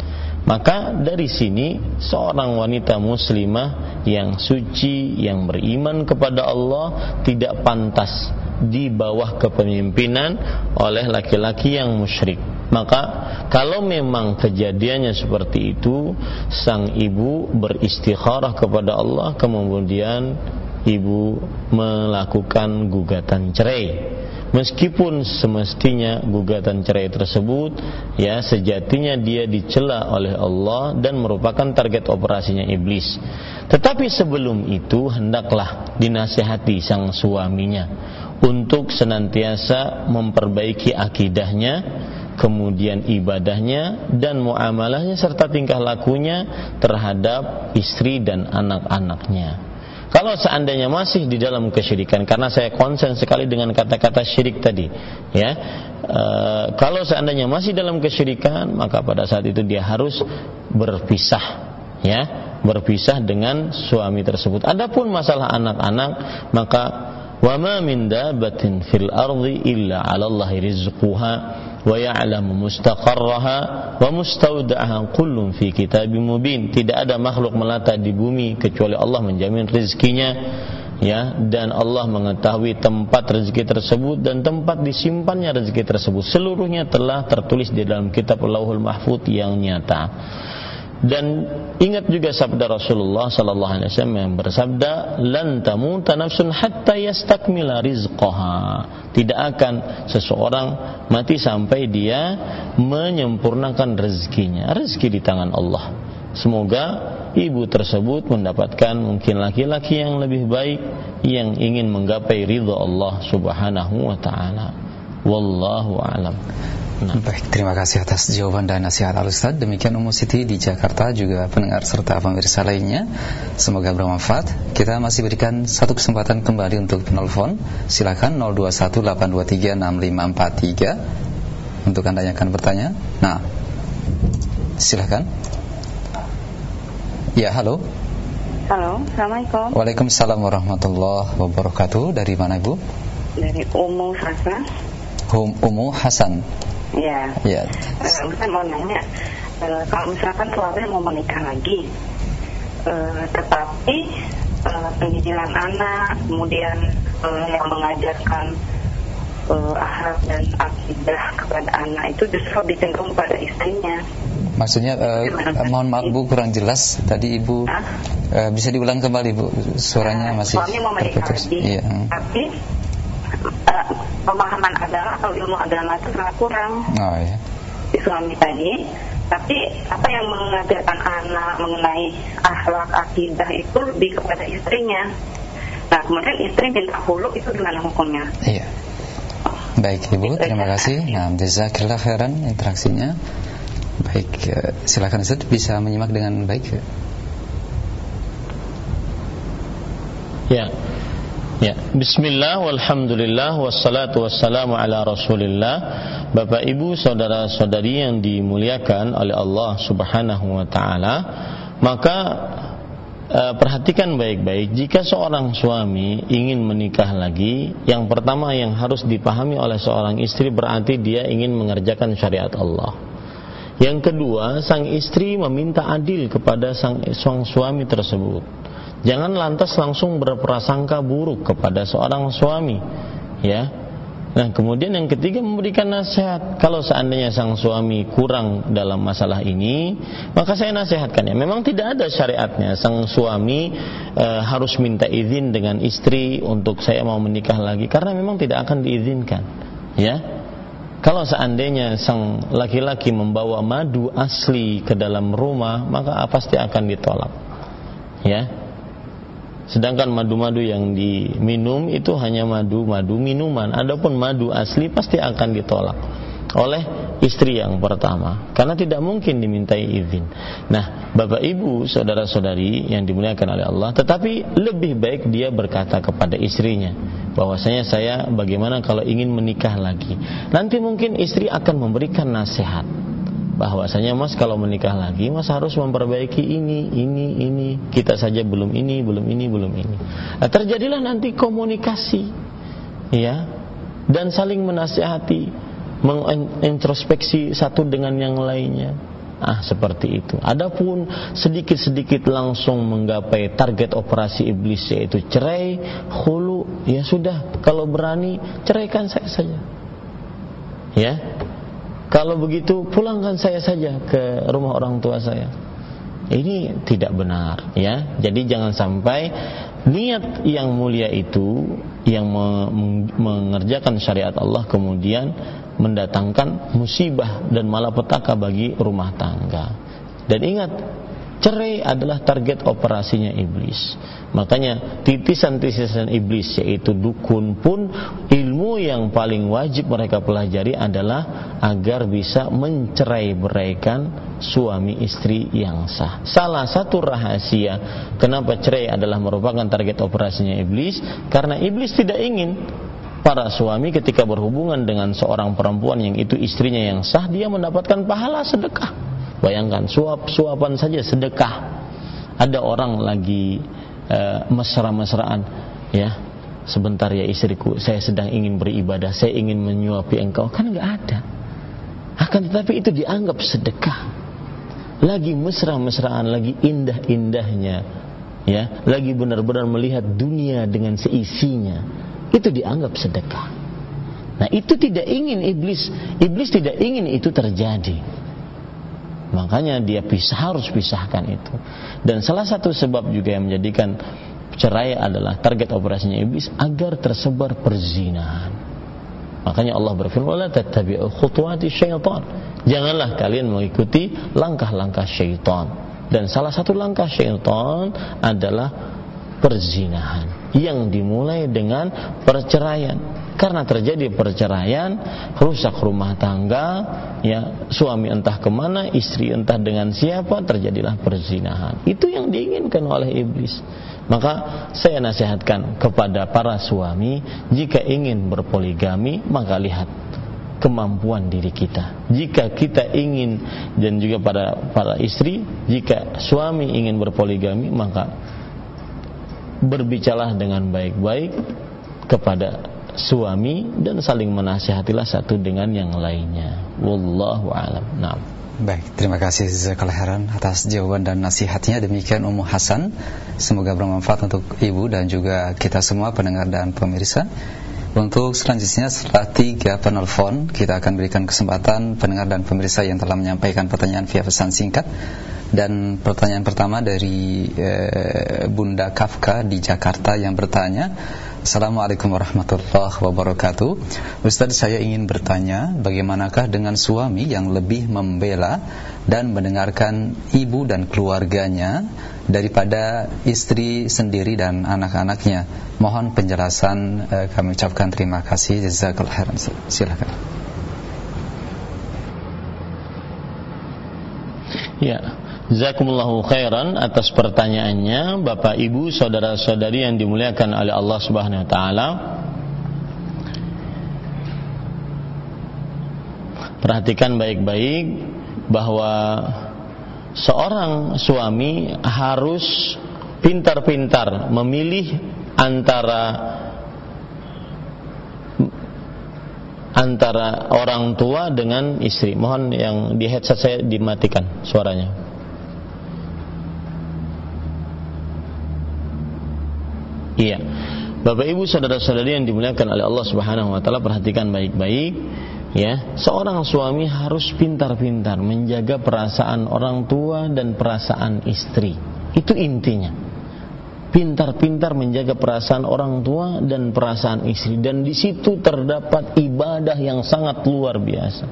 Maka dari sini seorang wanita muslimah yang suci, yang beriman kepada Allah tidak pantas di bawah kepemimpinan oleh laki-laki yang musyrik. Maka kalau memang kejadiannya seperti itu, sang ibu beristikharah kepada Allah kemudian ibu melakukan gugatan cerai meskipun semestinya gugatan cerai tersebut ya sejatinya dia dicela oleh Allah dan merupakan target operasinya iblis. Tetapi sebelum itu hendaklah dinasihati sang suaminya untuk senantiasa memperbaiki akidahnya, kemudian ibadahnya dan muamalahnya serta tingkah lakunya terhadap istri dan anak-anaknya. Kalau seandainya masih di dalam kesyirikan, karena saya konsen sekali dengan kata-kata syirik tadi, ya, e, kalau seandainya masih dalam kesyirikan, maka pada saat itu dia harus berpisah, ya, berpisah dengan suami tersebut. Adapun masalah anak-anak, maka wa ma min dabatin fil ardi illa 'ala Allahi rizquha mustaqarraha wa mustaudaha kullun fi kitabim mubin tidak ada makhluk melata di bumi kecuali Allah menjamin rezekinya ya. Dan Allah mengetahui tempat rezeki tersebut dan tempat disimpannya rezeki tersebut. Seluruhnya telah tertulis di dalam kitab Lauhul Mahfuz yang nyata dan ingat juga sabda Rasulullah sallallahu alaihi wasallam yang bersabda lan tamuta nafsun hatta yastakmila rizqaha. Tidak akan seseorang mati sampai dia menyempurnakan rezekinya rezeki di tangan Allah. Semoga ibu tersebut mendapatkan mungkin laki-laki yang lebih baik yang ingin menggapai ridha Allah subhanahu wa taala. Wallahu alam Nah. Baik, terima kasih atas jawaban dan nasihat Al Ustaz. Demikian Ummu Siti di Jakarta juga pendengar serta pemirsa lainnya. Semoga bermanfaat. Kita masih berikan satu kesempatan kembali untuk penelpon. Silakan 0218236543 untuk Anda yang akan bertanya. Nah, silakan. Ya, halo. Halo, Assalamualaikum. Waalaikumsalam warahmatullahi wabarakatuh. Dari mana Ibu? Dari Ummu Sasa. Hum, Umu Hasan. Iya. Ya. Eh, Saya mau nanya, eh, kalau misalkan suami mau menikah lagi, eh, tetapi pendidikan anak, kemudian eh, yang mengajarkan eh, akhlak dan akidah kepada anak itu justru lebih cenderung pada istrinya. Maksudnya eh, mohon maaf Bu kurang jelas tadi Ibu Hah? eh, bisa diulang kembali Bu suaranya Nah, masih suami mau menikah terputus. lagi, Iya. tapi pemahaman agama atau ilmu agama itu sangat kurang Oh ya. di suami tadi. Tapi apa yang mengajarkan anak mengenai akhlak akidah itu lebih kepada istrinya. Nah kemudian istri minta hulu itu gimana hukumnya? Iya. Baik Ibu, terima kasih. Nah, jazakillah khairan interaksinya. Baik, eh, silakan Ustaz bisa menyimak dengan baik. Ya. Ya, bismillah walhamdulillah wassalatu wassalamu ala Rasulillah. Bapak Ibu, saudara-saudari yang dimuliakan oleh Allah Subhanahu wa taala, maka eh, perhatikan baik-baik jika seorang suami ingin menikah lagi, yang pertama yang harus dipahami oleh seorang istri berarti dia ingin mengerjakan syariat Allah. Yang kedua, sang istri meminta adil kepada sang, sang suami tersebut. Jangan lantas langsung berprasangka buruk kepada seorang suami, ya. Nah, kemudian yang ketiga memberikan nasihat. Kalau seandainya sang suami kurang dalam masalah ini, maka saya nasihatkan ya. Memang tidak ada syariatnya sang suami e, harus minta izin dengan istri untuk saya mau menikah lagi karena memang tidak akan diizinkan, ya. Kalau seandainya sang laki-laki membawa madu asli ke dalam rumah, maka pasti akan ditolak. Ya. Sedangkan madu-madu yang diminum itu hanya madu-madu minuman. Adapun madu asli pasti akan ditolak oleh istri yang pertama karena tidak mungkin dimintai izin. Nah, Bapak Ibu, saudara-saudari yang dimuliakan oleh Allah, tetapi lebih baik dia berkata kepada istrinya bahwasanya saya bagaimana kalau ingin menikah lagi. Nanti mungkin istri akan memberikan nasihat bahwasanya Mas kalau menikah lagi Mas harus memperbaiki ini, ini, ini. Kita saja belum ini, belum ini, belum ini. Nah, terjadilah nanti komunikasi, ya, dan saling menasihati, mengintrospeksi satu dengan yang lainnya. Ah, seperti itu. Adapun sedikit-sedikit langsung menggapai target operasi iblis yaitu cerai, hulu, ya sudah. Kalau berani, ceraikan saya saja. Ya, kalau begitu pulangkan saya saja ke rumah orang tua saya. Ini tidak benar ya. Jadi jangan sampai niat yang mulia itu yang mengerjakan syariat Allah kemudian mendatangkan musibah dan malapetaka bagi rumah tangga. Dan ingat, cerai adalah target operasinya iblis. Makanya titisan-titisan iblis yaitu dukun pun ilmu yang paling wajib mereka pelajari adalah agar bisa mencerai beraikan suami istri yang sah. Salah satu rahasia kenapa cerai adalah merupakan target operasinya iblis karena iblis tidak ingin para suami ketika berhubungan dengan seorang perempuan yang itu istrinya yang sah dia mendapatkan pahala sedekah. Bayangkan suap-suapan saja sedekah. Ada orang lagi uh, mesra-mesraan ya. Sebentar ya istriku saya sedang ingin beribadah saya ingin menyuapi engkau. Kan nggak ada. Akan tetapi itu dianggap sedekah. Lagi mesra-mesraan lagi indah-indahnya ya. Lagi benar-benar melihat dunia dengan seisinya. Itu dianggap sedekah. Nah itu tidak ingin iblis iblis tidak ingin itu terjadi makanya dia pisah harus pisahkan itu. Dan salah satu sebab juga yang menjadikan cerai adalah target operasinya iblis agar tersebar perzinahan. Makanya Allah berfirman syaitan. Janganlah kalian mengikuti langkah-langkah syaitan. Dan salah satu langkah syaitan adalah perzinahan yang dimulai dengan perceraian. Karena terjadi perceraian rusak rumah tangga ya suami entah ke mana istri entah dengan siapa terjadilah perzinahan. Itu yang diinginkan oleh iblis. Maka saya nasihatkan kepada para suami jika ingin berpoligami maka lihat kemampuan diri kita. Jika kita ingin dan juga para para istri, jika suami ingin berpoligami maka berbicaralah dengan baik-baik kepada suami dan saling menasihatilah satu dengan yang lainnya. Wallahu alam. Nah. Baik, terima kasih Jazakallah Heran atas jawaban dan nasihatnya. Demikian Ummu Hasan. Semoga bermanfaat untuk Ibu dan juga kita semua pendengar dan pemirsa. Untuk selanjutnya setelah tiga penelpon kita akan berikan kesempatan pendengar dan pemirsa yang telah menyampaikan pertanyaan via pesan singkat. Dan pertanyaan pertama dari e, Bunda Kafka di Jakarta yang bertanya Assalamualaikum warahmatullahi wabarakatuh. Ustaz saya ingin bertanya Bagaimanakah dengan suami yang lebih membela Dan mendengarkan ibu dan keluarganya Daripada istri sendiri dan anak-anaknya? Mohon penjelasan eh, Kami ucapkan terima kasih. Jazakallah khairan Silakan. Ya Jazakumullahu khairan atas pertanyaannya Bapak Ibu saudara-saudari yang dimuliakan oleh Allah Subhanahu wa taala. Perhatikan baik-baik bahwa seorang suami harus pintar-pintar memilih antara antara orang tua dengan istri. Mohon yang di headset saya dimatikan suaranya. Iya. Bapak Ibu saudara-saudari yang dimuliakan oleh Allah Subhanahu wa taala perhatikan baik-baik ya. Seorang suami harus pintar-pintar menjaga perasaan orang tua dan perasaan istri. Itu intinya. Pintar-pintar menjaga perasaan orang tua dan perasaan istri dan di situ terdapat ibadah yang sangat luar biasa.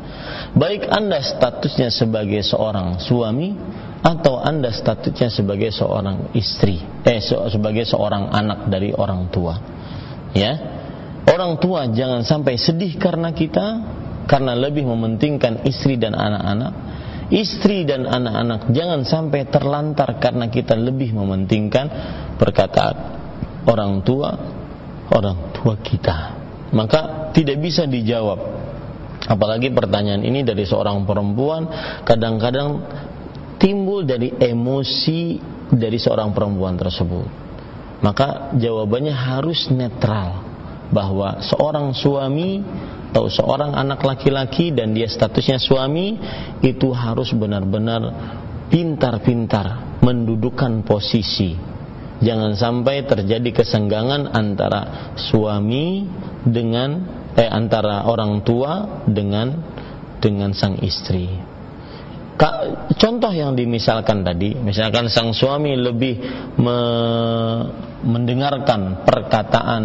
Baik Anda statusnya sebagai seorang suami atau Anda statusnya sebagai seorang istri, eh sebagai seorang anak dari orang tua. Ya. Orang tua jangan sampai sedih karena kita karena lebih mementingkan istri dan anak-anak. Istri dan anak-anak jangan sampai terlantar karena kita lebih mementingkan perkataan orang tua orang tua kita. Maka tidak bisa dijawab Apalagi pertanyaan ini dari seorang perempuan kadang-kadang timbul dari emosi dari seorang perempuan tersebut. Maka jawabannya harus netral bahwa seorang suami atau seorang anak laki-laki dan dia statusnya suami itu harus benar-benar pintar-pintar mendudukan posisi. Jangan sampai terjadi kesenggangan antara suami dengan eh antara orang tua dengan dengan sang istri contoh yang dimisalkan tadi, misalkan sang suami lebih me, mendengarkan perkataan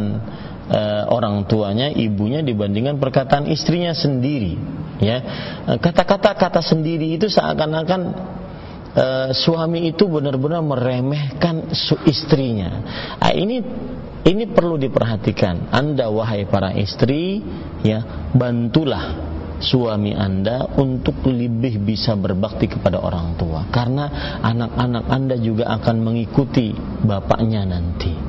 e, orang tuanya, ibunya dibandingkan perkataan istrinya sendiri, ya. Kata-kata kata sendiri itu seakan-akan e, suami itu benar-benar meremehkan istrinya. Nah, ini ini perlu diperhatikan. Anda wahai para istri, ya, bantulah suami Anda untuk lebih bisa berbakti kepada orang tua karena anak-anak Anda juga akan mengikuti bapaknya nanti.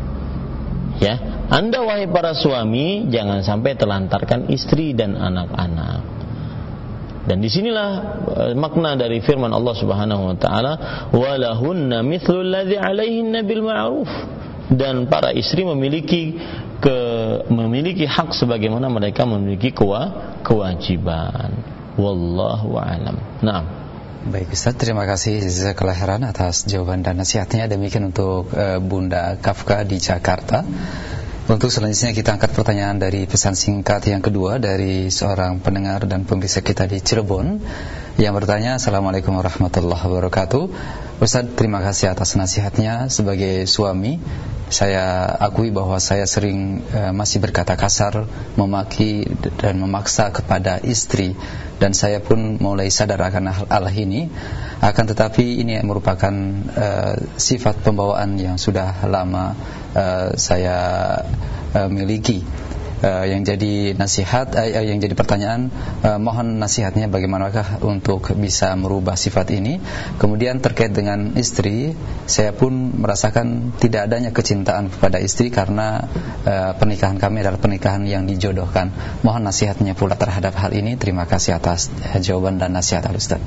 Ya, Anda wahai para suami jangan sampai telantarkan istri dan anak-anak. Dan di sinilah eh, makna dari firman Allah Subhanahu wa taala, "Walahunna mithlu alladhi 'alaihinna bil ma'ruf." Dan para istri memiliki ke memiliki hak sebagaimana mereka memiliki kewa, kewajiban. Wallahu alam. Nah. Baik Ustaz, terima kasih jazakallahu khairan atas jawaban dan nasihatnya. Demikian untuk uh, Bunda Kafka di Jakarta. Untuk selanjutnya kita angkat pertanyaan dari pesan singkat yang kedua dari seorang pendengar dan pemirsa kita di Cirebon yang bertanya Assalamualaikum warahmatullahi wabarakatuh Ustaz terima kasih atas nasihatnya. Sebagai suami saya akui bahwa saya sering uh, masih berkata kasar memaki dan memaksa kepada istri. Dan saya pun mulai sadar akan hal, hal ini. Akan tetapi ini merupakan uh, sifat pembawaan yang sudah lama uh, saya uh, miliki uh, yang jadi nasihat uh, yang jadi pertanyaan uh, mohon nasihatnya bagaimanakah untuk bisa merubah sifat ini. Kemudian terkait dengan istri saya pun merasakan tidak adanya kecintaan kepada istri karena uh, pernikahan kami adalah pernikahan yang dijodohkan. Mohon nasihatnya pula terhadap hal ini. Terima kasih atas jawaban dan nasihat Al Ustaz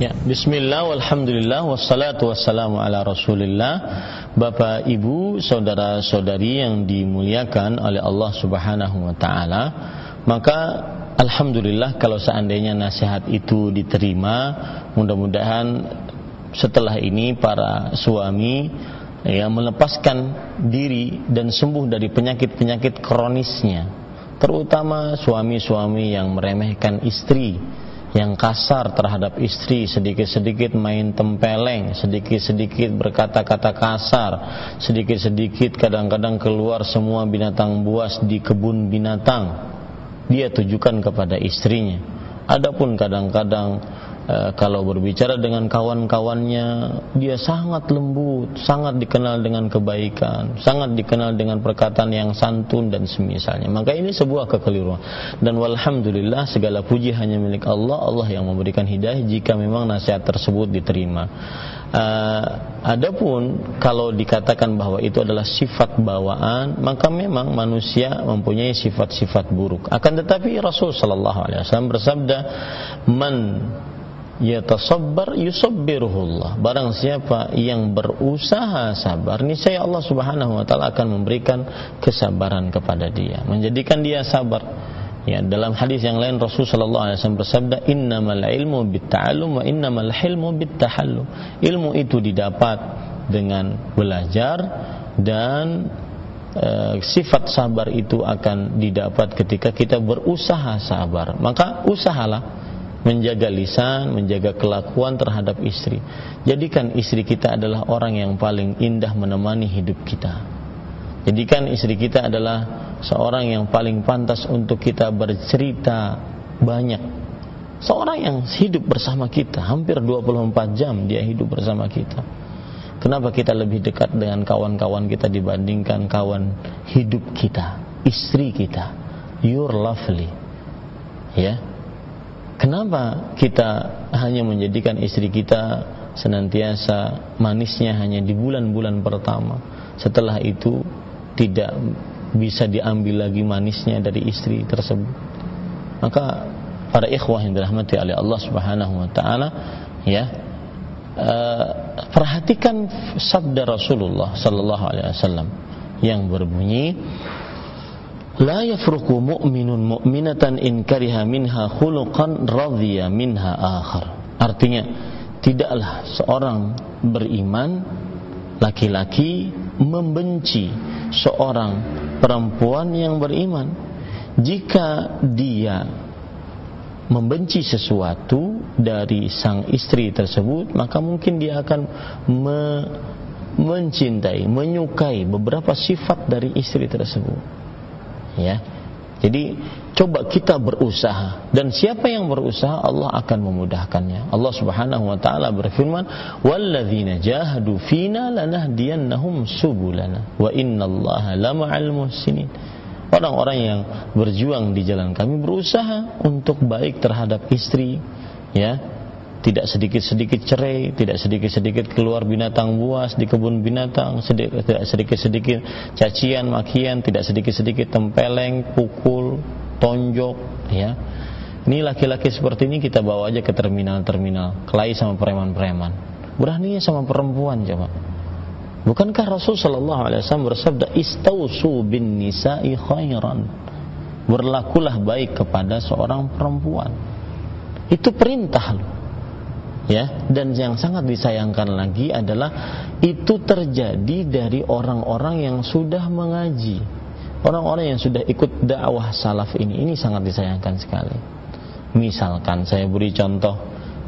Ya, bismillah walhamdulillah wassalatu wassalamu ala Rasulillah. Bapak, Ibu, saudara-saudari yang dimuliakan oleh Allah Subhanahu wa taala, maka alhamdulillah kalau seandainya nasihat itu diterima, mudah-mudahan setelah ini para suami ya melepaskan diri dan sembuh dari penyakit-penyakit kronisnya. Terutama suami-suami yang meremehkan istri yang kasar terhadap istri sedikit-sedikit main tempeleng sedikit-sedikit berkata-kata kasar sedikit-sedikit kadang-kadang keluar semua binatang buas di kebun binatang. Dia tujukan kepada istrinya. Adapun kadang-kadang Eh, kalau berbicara dengan kawan-kawannya dia sangat lembut, sangat dikenal dengan kebaikan, sangat dikenal dengan perkataan yang santun dan semisalnya. Maka ini sebuah kekeliruan. Dan walhamdulillah segala puji hanya milik Allah, Allah yang memberikan hidayah jika memang nasihat tersebut diterima. Uh, adapun kalau dikatakan bahwa itu adalah sifat bawaan, maka memang manusia mempunyai sifat-sifat buruk. Akan tetapi Rasul sallallahu alaihi wasallam bersabda, "Man yatasabbar yusabbiruhullah. Barang siapa yang berusaha sabar, niscaya Allah Subhanahu wa taala akan memberikan kesabaran kepada dia, menjadikan dia sabar. Ya, dalam hadis yang lain Rasul sallallahu alaihi wasallam bersabda, "Innamal ilmu bitta'allum wa innamal hilmu bittahallum." Ilmu itu didapat dengan belajar dan e, sifat sabar itu akan didapat ketika kita berusaha sabar. Maka usahalah menjaga lisan, menjaga kelakuan terhadap istri. Jadikan istri kita adalah orang yang paling indah menemani hidup kita. Jadikan istri kita adalah seorang yang paling pantas untuk kita bercerita banyak. Seorang yang hidup bersama kita, hampir 24 jam dia hidup bersama kita. Kenapa kita lebih dekat dengan kawan-kawan kita dibandingkan kawan hidup kita, istri kita? You're lovely. Ya, Kenapa kita hanya menjadikan istri kita senantiasa manisnya hanya di bulan-bulan pertama. Setelah itu tidak bisa diambil lagi manisnya dari istri tersebut. Maka para ikhwah yang dirahmati oleh Allah Subhanahu wa taala ya uh, perhatikan sabda Rasulullah sallallahu alaihi wasallam yang berbunyi La yafruku mu'minun mu'minatan in kariha minha khuluqan radhiya minha akhar. Artinya, tidaklah seorang beriman laki-laki membenci seorang perempuan yang beriman jika dia membenci sesuatu dari sang istri tersebut maka mungkin dia akan me mencintai, menyukai beberapa sifat dari istri tersebut ya jadi coba kita berusaha dan siapa yang berusaha Allah akan memudahkannya. Allah Subhanahu wa taala berfirman, "Walladzina jahadu fina lanahdiyannahum subulana wa innallaha lama'al muhsinin." Orang-orang yang berjuang di jalan kami berusaha untuk baik terhadap istri, ya, tidak sedikit-sedikit cerai, tidak sedikit-sedikit keluar binatang buas di kebun binatang, tidak sedikit-sedikit cacian, makian, tidak sedikit-sedikit tempeleng, pukul, tonjok, ya. Ini laki-laki seperti ini kita bawa aja ke terminal-terminal, kelahi sama preman-preman. Beraninya sama perempuan coba. Bukankah Rasul sallallahu alaihi wasallam bersabda istausu bin nisa'i khairan? Berlakulah baik kepada seorang perempuan. Itu perintah loh ya dan yang sangat disayangkan lagi adalah itu terjadi dari orang-orang yang sudah mengaji. Orang-orang yang sudah ikut dakwah salaf ini ini sangat disayangkan sekali. Misalkan saya beri contoh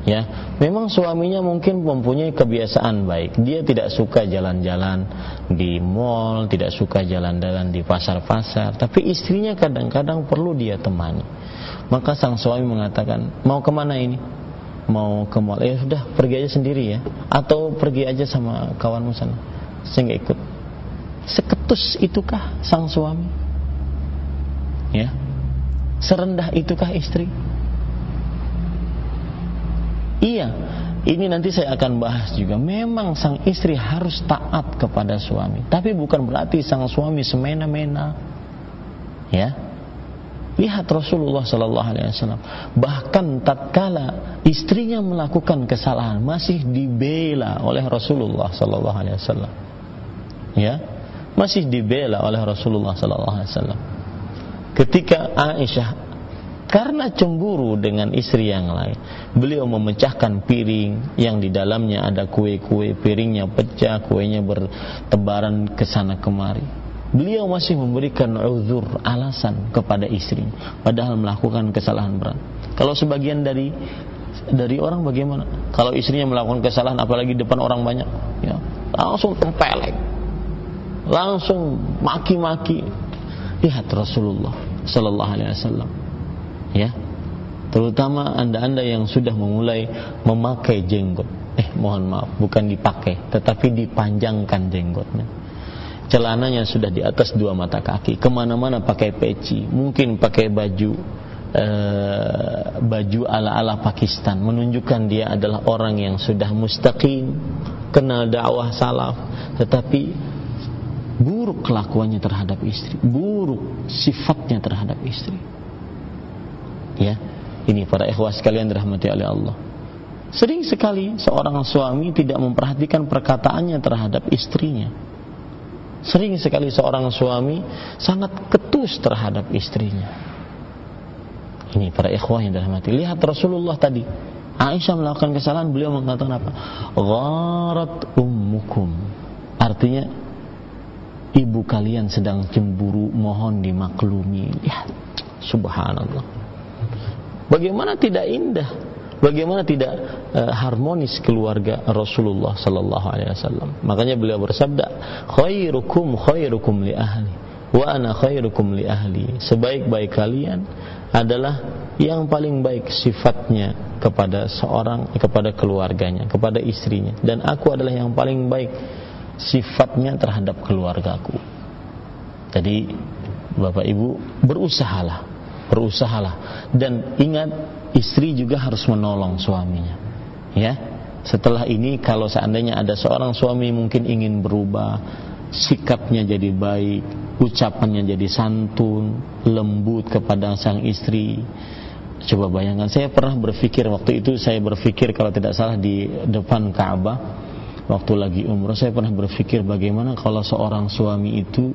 ya memang suaminya mungkin mempunyai kebiasaan baik. Dia tidak suka jalan-jalan di mall tidak suka jalan-jalan di pasar-pasar tapi istrinya kadang-kadang perlu dia temani. Maka sang suami mengatakan mau ke mana ini mau ke mall. Ya sudah pergi aja sendiri ya. Atau pergi aja sama kawanmu sana. Saya nggak ikut. Seketus itukah sang suami? Ya. Serendah itukah istri? Iya. Ini nanti saya akan bahas juga. Memang sang istri harus taat kepada suami. Tapi bukan berarti sang suami semena-mena. Ya Lihat Rasulullah Sallallahu Alaihi Wasallam. Bahkan tatkala istrinya melakukan kesalahan masih dibela oleh Rasulullah Sallallahu Alaihi Wasallam. Ya, masih dibela oleh Rasulullah Sallallahu Alaihi Wasallam. Ketika Aisyah karena cemburu dengan istri yang lain, beliau memecahkan piring yang di dalamnya ada kue-kue, piringnya pecah, kuenya bertebaran ke sana kemari beliau masih memberikan uzur alasan kepada istri padahal melakukan kesalahan berat. Kalau sebagian dari dari orang bagaimana? Kalau istrinya melakukan kesalahan apalagi depan orang banyak ya langsung tempelek langsung maki-maki. Lihat Rasulullah sallallahu alaihi wasallam ya. Terutama anda-anda yang sudah memulai memakai jenggot. Eh mohon maaf bukan dipakai tetapi dipanjangkan jenggotnya celananya sudah di atas dua mata kaki. Ke mana-mana pakai peci mungkin pakai baju eh, baju ala-ala Pakistan. Menunjukkan dia adalah orang yang sudah mustaqim kenal dakwah salaf tetapi buruk kelakuannya terhadap istri buruk sifatnya terhadap istri. Ya ini para ikhwah sekalian dirahmati oleh Allah. Sering sekali seorang suami tidak memperhatikan perkataannya terhadap istrinya Sering sekali seorang suami sangat ketus terhadap istrinya. Ini para ikhwah yang dirahmati. Lihat Rasulullah tadi. Aisyah melakukan kesalahan, beliau mengatakan apa? Gharat ummukum. Artinya ibu kalian sedang cemburu, mohon dimaklumi. Ya, subhanallah. Bagaimana tidak indah Bagaimana tidak uh, harmonis keluarga Rasulullah sallallahu alaihi wasallam. Makanya beliau bersabda, "Khairukum khairukum li ahli wa ana khairukum li ahli." Sebaik-baik kalian adalah yang paling baik sifatnya kepada seorang kepada keluarganya, kepada istrinya dan aku adalah yang paling baik sifatnya terhadap keluargaku. Jadi Bapak Ibu berusahalah berusahalah dan ingat istri juga harus menolong suaminya. Ya. Setelah ini kalau seandainya ada seorang suami mungkin ingin berubah sikapnya jadi baik ucapannya jadi santun lembut kepada sang istri. Coba bayangkan saya pernah berpikir waktu itu saya berpikir kalau tidak salah di depan Ka'bah waktu lagi umroh saya pernah berpikir bagaimana kalau seorang suami itu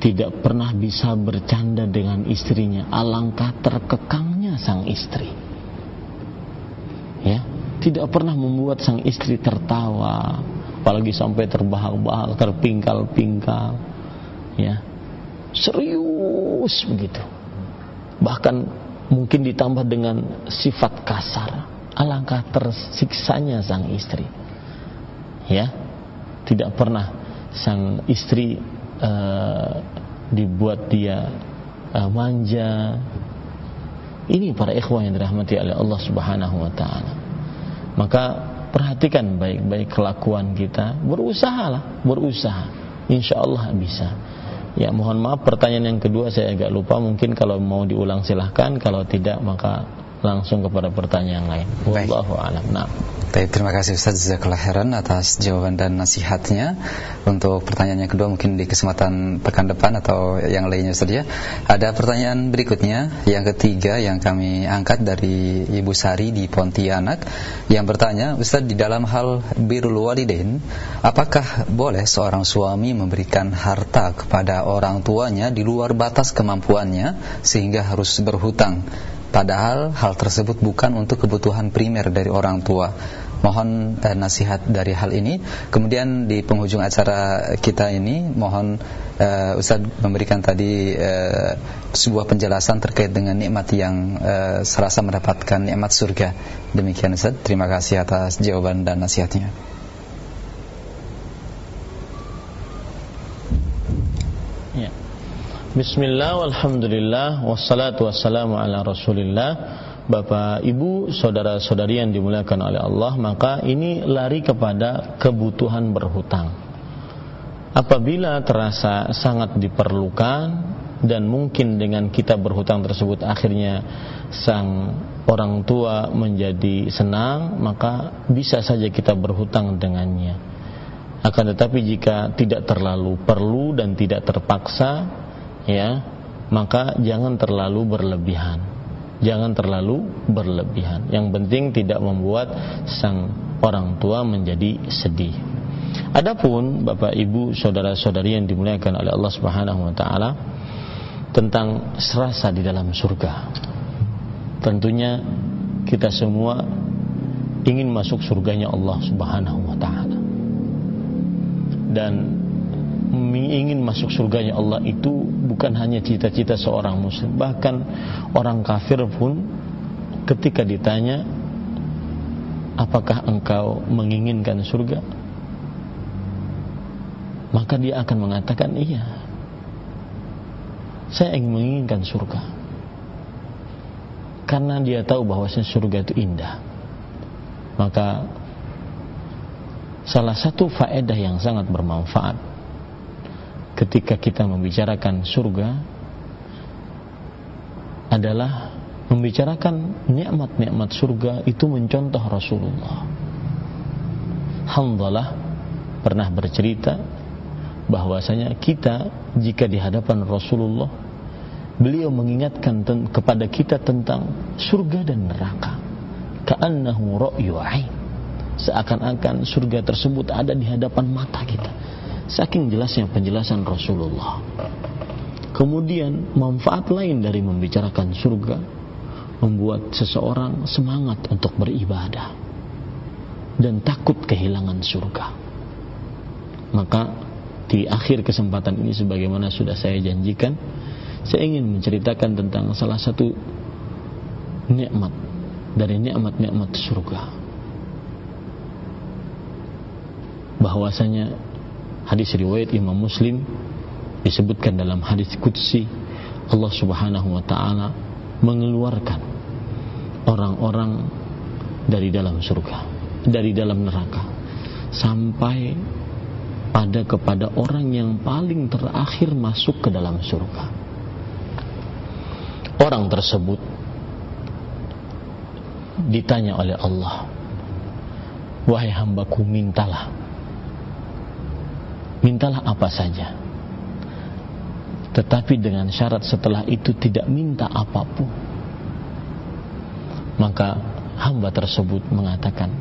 tidak pernah bisa bercanda dengan istrinya. Alangkah terkekangnya sang istri ya. Tidak pernah membuat sang istri tertawa apalagi sampai terbahak-bahak terpingkal-pingkal. Ya. Serius begitu. Bahkan mungkin ditambah dengan sifat kasar alangkah tersiksanya sang istri. Ya. Tidak pernah sang istri uh, dibuat dia uh, manja. Ini para ikhwah yang dirahmati oleh Allah Subhanahu wa taala. Maka perhatikan baik-baik kelakuan kita, berusahalah, berusaha. Insya Allah bisa. Ya mohon maaf pertanyaan yang kedua saya agak lupa mungkin kalau mau diulang silahkan kalau tidak maka langsung kepada pertanyaan lain. Wallahu a'lam. Nah. Baik, terima kasih Ustaz Jazakallah khairan atas jawaban dan nasihatnya. Untuk pertanyaan yang kedua mungkin di kesempatan pekan depan atau yang lainnya saja. Ada pertanyaan berikutnya, yang ketiga yang kami angkat dari Ibu Sari di Pontianak yang bertanya, Ustaz di dalam hal birrul walidain, apakah boleh seorang suami memberikan harta kepada orang tuanya di luar batas kemampuannya sehingga harus berhutang? Padahal hal tersebut bukan untuk kebutuhan primer dari orang tua. Mohon eh, nasihat dari hal ini. Kemudian di penghujung acara kita ini, mohon eh, Ustaz memberikan tadi eh, sebuah penjelasan terkait dengan nikmat yang eh, serasa mendapatkan nikmat surga. Demikian Ustaz. Terima kasih atas jawaban dan nasihatnya. Bismillah, walhamdulillah, wassalatu wassalamu ala rasulillah. Bapak, Ibu, saudara-saudari yang dimuliakan oleh Allah Maka ini lari kepada kebutuhan berhutang. Apabila terasa sangat diperlukan Dan mungkin dengan kita berhutang tersebut Akhirnya sang orang tua menjadi senang Maka bisa saja kita berhutang dengannya. Akan tetapi jika tidak terlalu perlu dan tidak terpaksa ya maka jangan terlalu berlebihan. Jangan terlalu berlebihan. Yang penting tidak membuat sang orang tua menjadi sedih. Adapun Bapak Ibu, saudara-saudari yang dimuliakan oleh Allah Subhanahu wa taala tentang serasa di dalam surga. Tentunya kita semua ingin masuk surganya Allah Subhanahu wa taala. Dan ingin masuk surganya Allah itu bukan hanya cita-cita seorang muslim, bahkan orang kafir pun ketika ditanya apakah engkau menginginkan surga? Maka dia akan mengatakan iya. Saya ingin menginginkan surga. Karena dia tahu bahwa surga itu indah. Maka salah satu faedah yang sangat bermanfaat ketika kita membicarakan surga adalah membicarakan nikmat-nikmat surga itu mencontoh Rasulullah. Hamdalah pernah bercerita bahwasanya kita jika di hadapan Rasulullah beliau mengingatkan kepada kita tentang surga dan neraka. Ka'annahu ra'yu Seakan-akan surga tersebut ada di hadapan mata kita Saking jelasnya penjelasan Rasulullah. Kemudian manfaat lain dari membicarakan surga membuat seseorang semangat untuk beribadah dan takut kehilangan surga. Maka di akhir kesempatan ini sebagaimana sudah saya janjikan, saya ingin menceritakan tentang salah satu nikmat dari nikmat-nikmat surga. Bahwasanya hadis riwayat Imam Muslim disebutkan dalam hadis qudsi Allah Subhanahu wa taala mengeluarkan orang-orang dari dalam surga, dari dalam neraka sampai pada kepada orang yang paling terakhir masuk ke dalam surga. Orang tersebut ditanya oleh Allah, "Wahai hambaku, mintalah mintalah apa saja. Tetapi dengan syarat setelah itu tidak minta apa pun. Maka hamba tersebut mengatakan,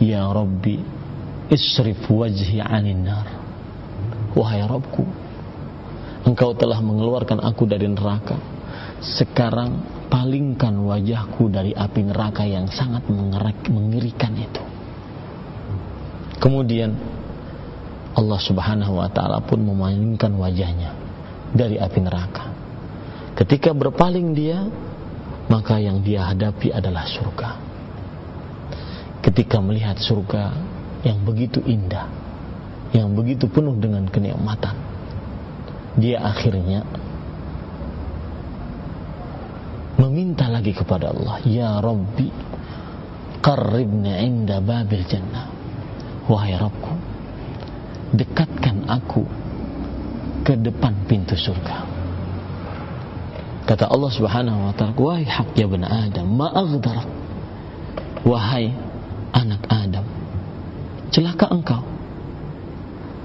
Ya Rabbi, isrif wajhi anin nar. Wahai Rabbku, engkau telah mengeluarkan aku dari neraka. Sekarang palingkan wajahku dari api neraka yang sangat mengerikan itu. Kemudian Allah Subhanahu wa taala pun memalingkan wajahnya dari api neraka. Ketika berpaling dia, maka yang dia hadapi adalah surga. Ketika melihat surga yang begitu indah, yang begitu penuh dengan kenikmatan, dia akhirnya meminta lagi kepada Allah, "Ya Rabbi, qarribna inda babil jannah." Wahai Rabbku, dekatkan aku ke depan pintu surga. Kata Allah Subhanahu wa taala, "Wahai hak ya bani Adam, ma'aghdarak." Wahai anak Adam, celaka engkau.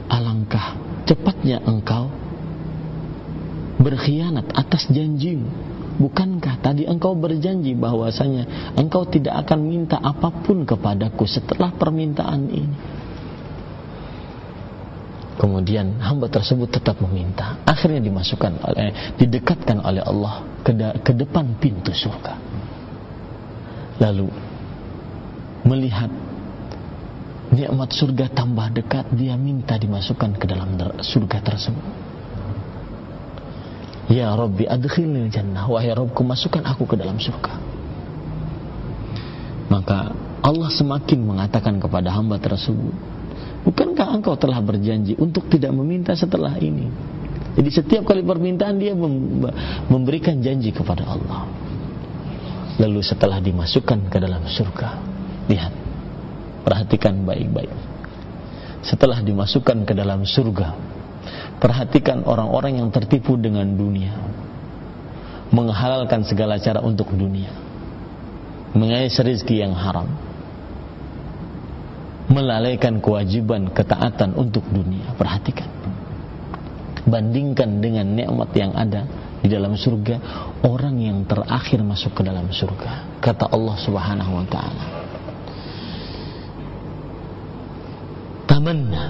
Alangkah cepatnya engkau berkhianat atas janjimu. Bukankah tadi engkau berjanji bahwasanya engkau tidak akan minta apa pun kepadaku setelah permintaan ini? Kemudian hamba tersebut tetap meminta. Akhirnya dimasukkan oleh didekatkan oleh Allah ke, ke depan pintu surga. Lalu melihat nikmat surga tambah dekat, dia minta dimasukkan ke dalam surga tersebut. Ya Rabbi adkhilni jannah Wahai Rabbku masukkan aku ke dalam surga Maka Allah semakin mengatakan kepada hamba tersebut Bukankah engkau telah berjanji untuk tidak meminta setelah ini? Jadi setiap kali permintaan dia memberikan janji kepada Allah. Lalu setelah dimasukkan ke dalam surga, lihat, perhatikan baik-baik. Setelah dimasukkan ke dalam surga, perhatikan orang-orang yang tertipu dengan dunia, menghalalkan segala cara untuk dunia, mengais rezeki yang haram, melalaikan kewajiban ketaatan untuk dunia. Perhatikan. Bandingkan dengan nikmat yang ada di dalam surga orang yang terakhir masuk ke dalam surga kata Allah Subhanahu wa taala. Tamanna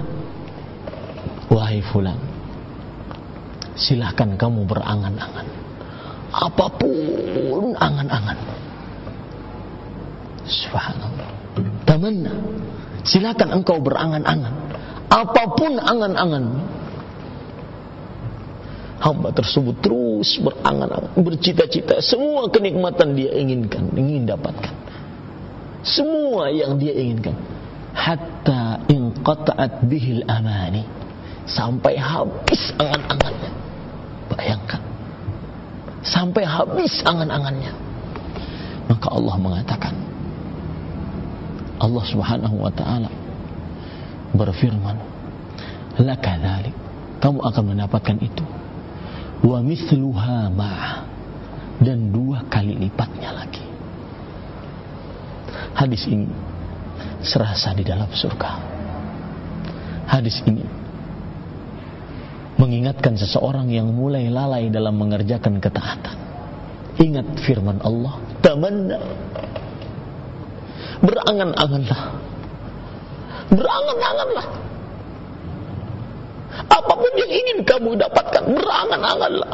wahai fulan silahkan kamu berangan-angan. Apa pun angan-angan. Subhanallah. Tamanna silakan engkau berangan-angan. Apa pun angan-angan. Hamba tersebut terus berangan-angan. Bercita-cita. Semua kenikmatan dia inginkan ingin dapatkan. Semua yang dia inginkan. Hatta inqata'at bihil amani. Sampai habis angan-angannya. Bayangkan. Sampai habis angan-angannya. Maka Allah mengatakan Allah Subhanahu wa taala berfirman laka dzalik kamu akan mendapatkan itu. Wa mithluha ma. Dan dua kali lipatnya lagi. Hadis ini serasa di dalam surga. Hadis ini mengingatkan seseorang yang mulai lalai dalam mengerjakan ketaatan. Ingat firman Allah tamanna berangan-anganlah. Berangan-anganlah. Apa pun yang ingin kamu dapatkan berangan-anganlah.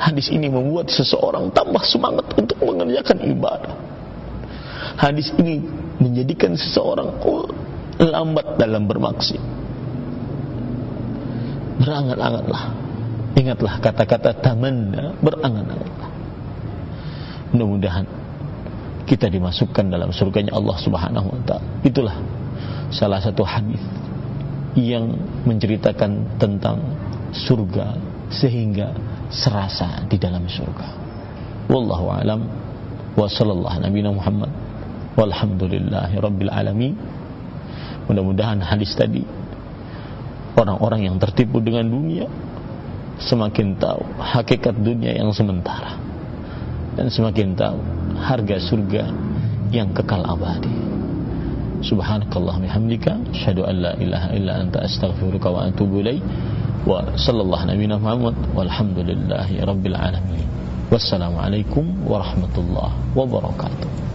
Hadis ini membuat seseorang tambah semangat untuk mengerjakan ibadah. Hadis ini menjadikan seseorang lambat dalam bermaksud berangan-anganlah. Ingatlah kata-kata tamanna berangan-anganlah. Mudah-mudahan kita dimasukkan dalam surganya Allah Subhanahu wa taala. Itulah salah satu hadis yang menceritakan tentang surga sehingga serasa di dalam surga. Wallahu alam wa sallallahu nabi Muhammad walhamdulillahi rabbil alamin. Mudah-mudahan hadis tadi orang-orang yang tertipu dengan dunia semakin tahu hakikat dunia yang sementara dan semakin tahu harga surga yang kekal abadi. Subhanakallah bihamdika asyhadu an la ilaha illa anta astaghfiruka wa atubu ilaik wa sallallahu nabiyana Muhammad walhamdulillahi rabbil alamin. Wassalamualaikum warahmatullahi wabarakatuh.